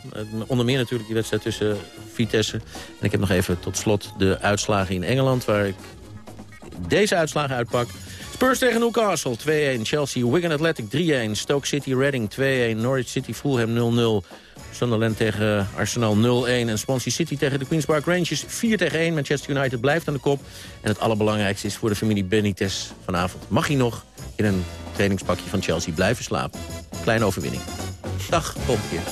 Onder meer natuurlijk die wedstrijd tussen Vitesse. En ik heb nog even tot slot de uitslagen in Engeland... waar ik deze uitslagen uitpak. Spurs tegen Newcastle 2-1. Chelsea Wigan Athletic 3-1. Stoke City Reading 2-1. Norwich City Fulham 0-0. Sunderland tegen Arsenal 0-1. En Swansea City tegen de Queen's Park Rangers 4 1. Manchester United blijft aan de kop. En het allerbelangrijkste is voor de familie Benitez vanavond. Mag hij nog in een trainingspakje van Chelsea blijven slapen? Kleine overwinning. Dag, volgende keer.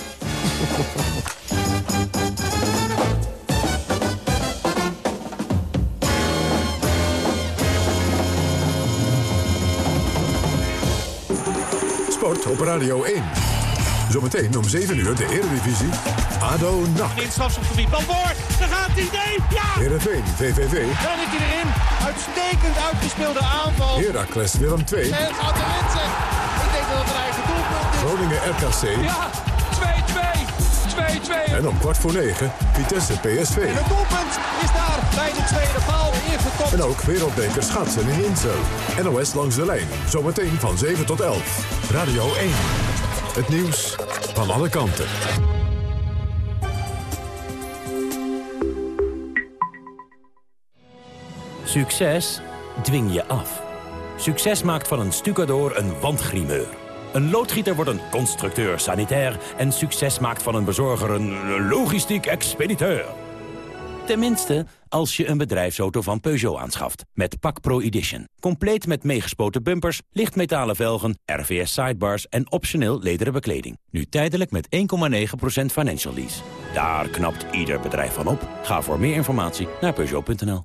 Sport op Radio 1. Zometeen om 7 uur de Eredivisie. ADO Nacht. In strafschopgebied. Bal voor. Daar gaat hij. Nee. Ja. Heerenveen, VVV. Dan is hij erin. Uitstekend uitgespeelde aanval. Heracles Willem 2. En gaat de mensen. Ik denk dat het een eigen doelpunt is. Groningen RKC. Ja. 2-2. 2-2. En om kwart voor 9 Vitesse PSV. En het doelpunt is daar bij de tweede paal ingekomen. En ook wereldbeker schaatsen in Insel. NOS langs de lijn. Zometeen van 7 tot 11. Radio 1. Het nieuws van alle kanten. Succes dwing je af. Succes maakt van een stucador een wandgrimeur. Een loodgieter wordt een constructeur sanitair... en succes maakt van een bezorger een logistiek expediteur. Tenminste, als je een bedrijfsauto van Peugeot aanschaft. Met Pak Pro Edition. Compleet met meegespoten bumpers, lichtmetalen velgen, RVS sidebars en optioneel lederen bekleding. Nu tijdelijk met 1,9% financial lease. Daar knapt ieder bedrijf van op. Ga voor meer informatie naar Peugeot.nl.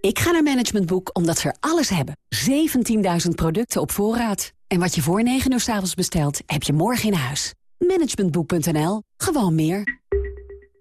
Ik ga naar Management Boek omdat ze er alles hebben. 17.000 producten op voorraad. En wat je voor 9 uur s avonds bestelt, heb je morgen in huis. Managementboek.nl. Gewoon meer.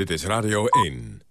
Dit is Radio 1.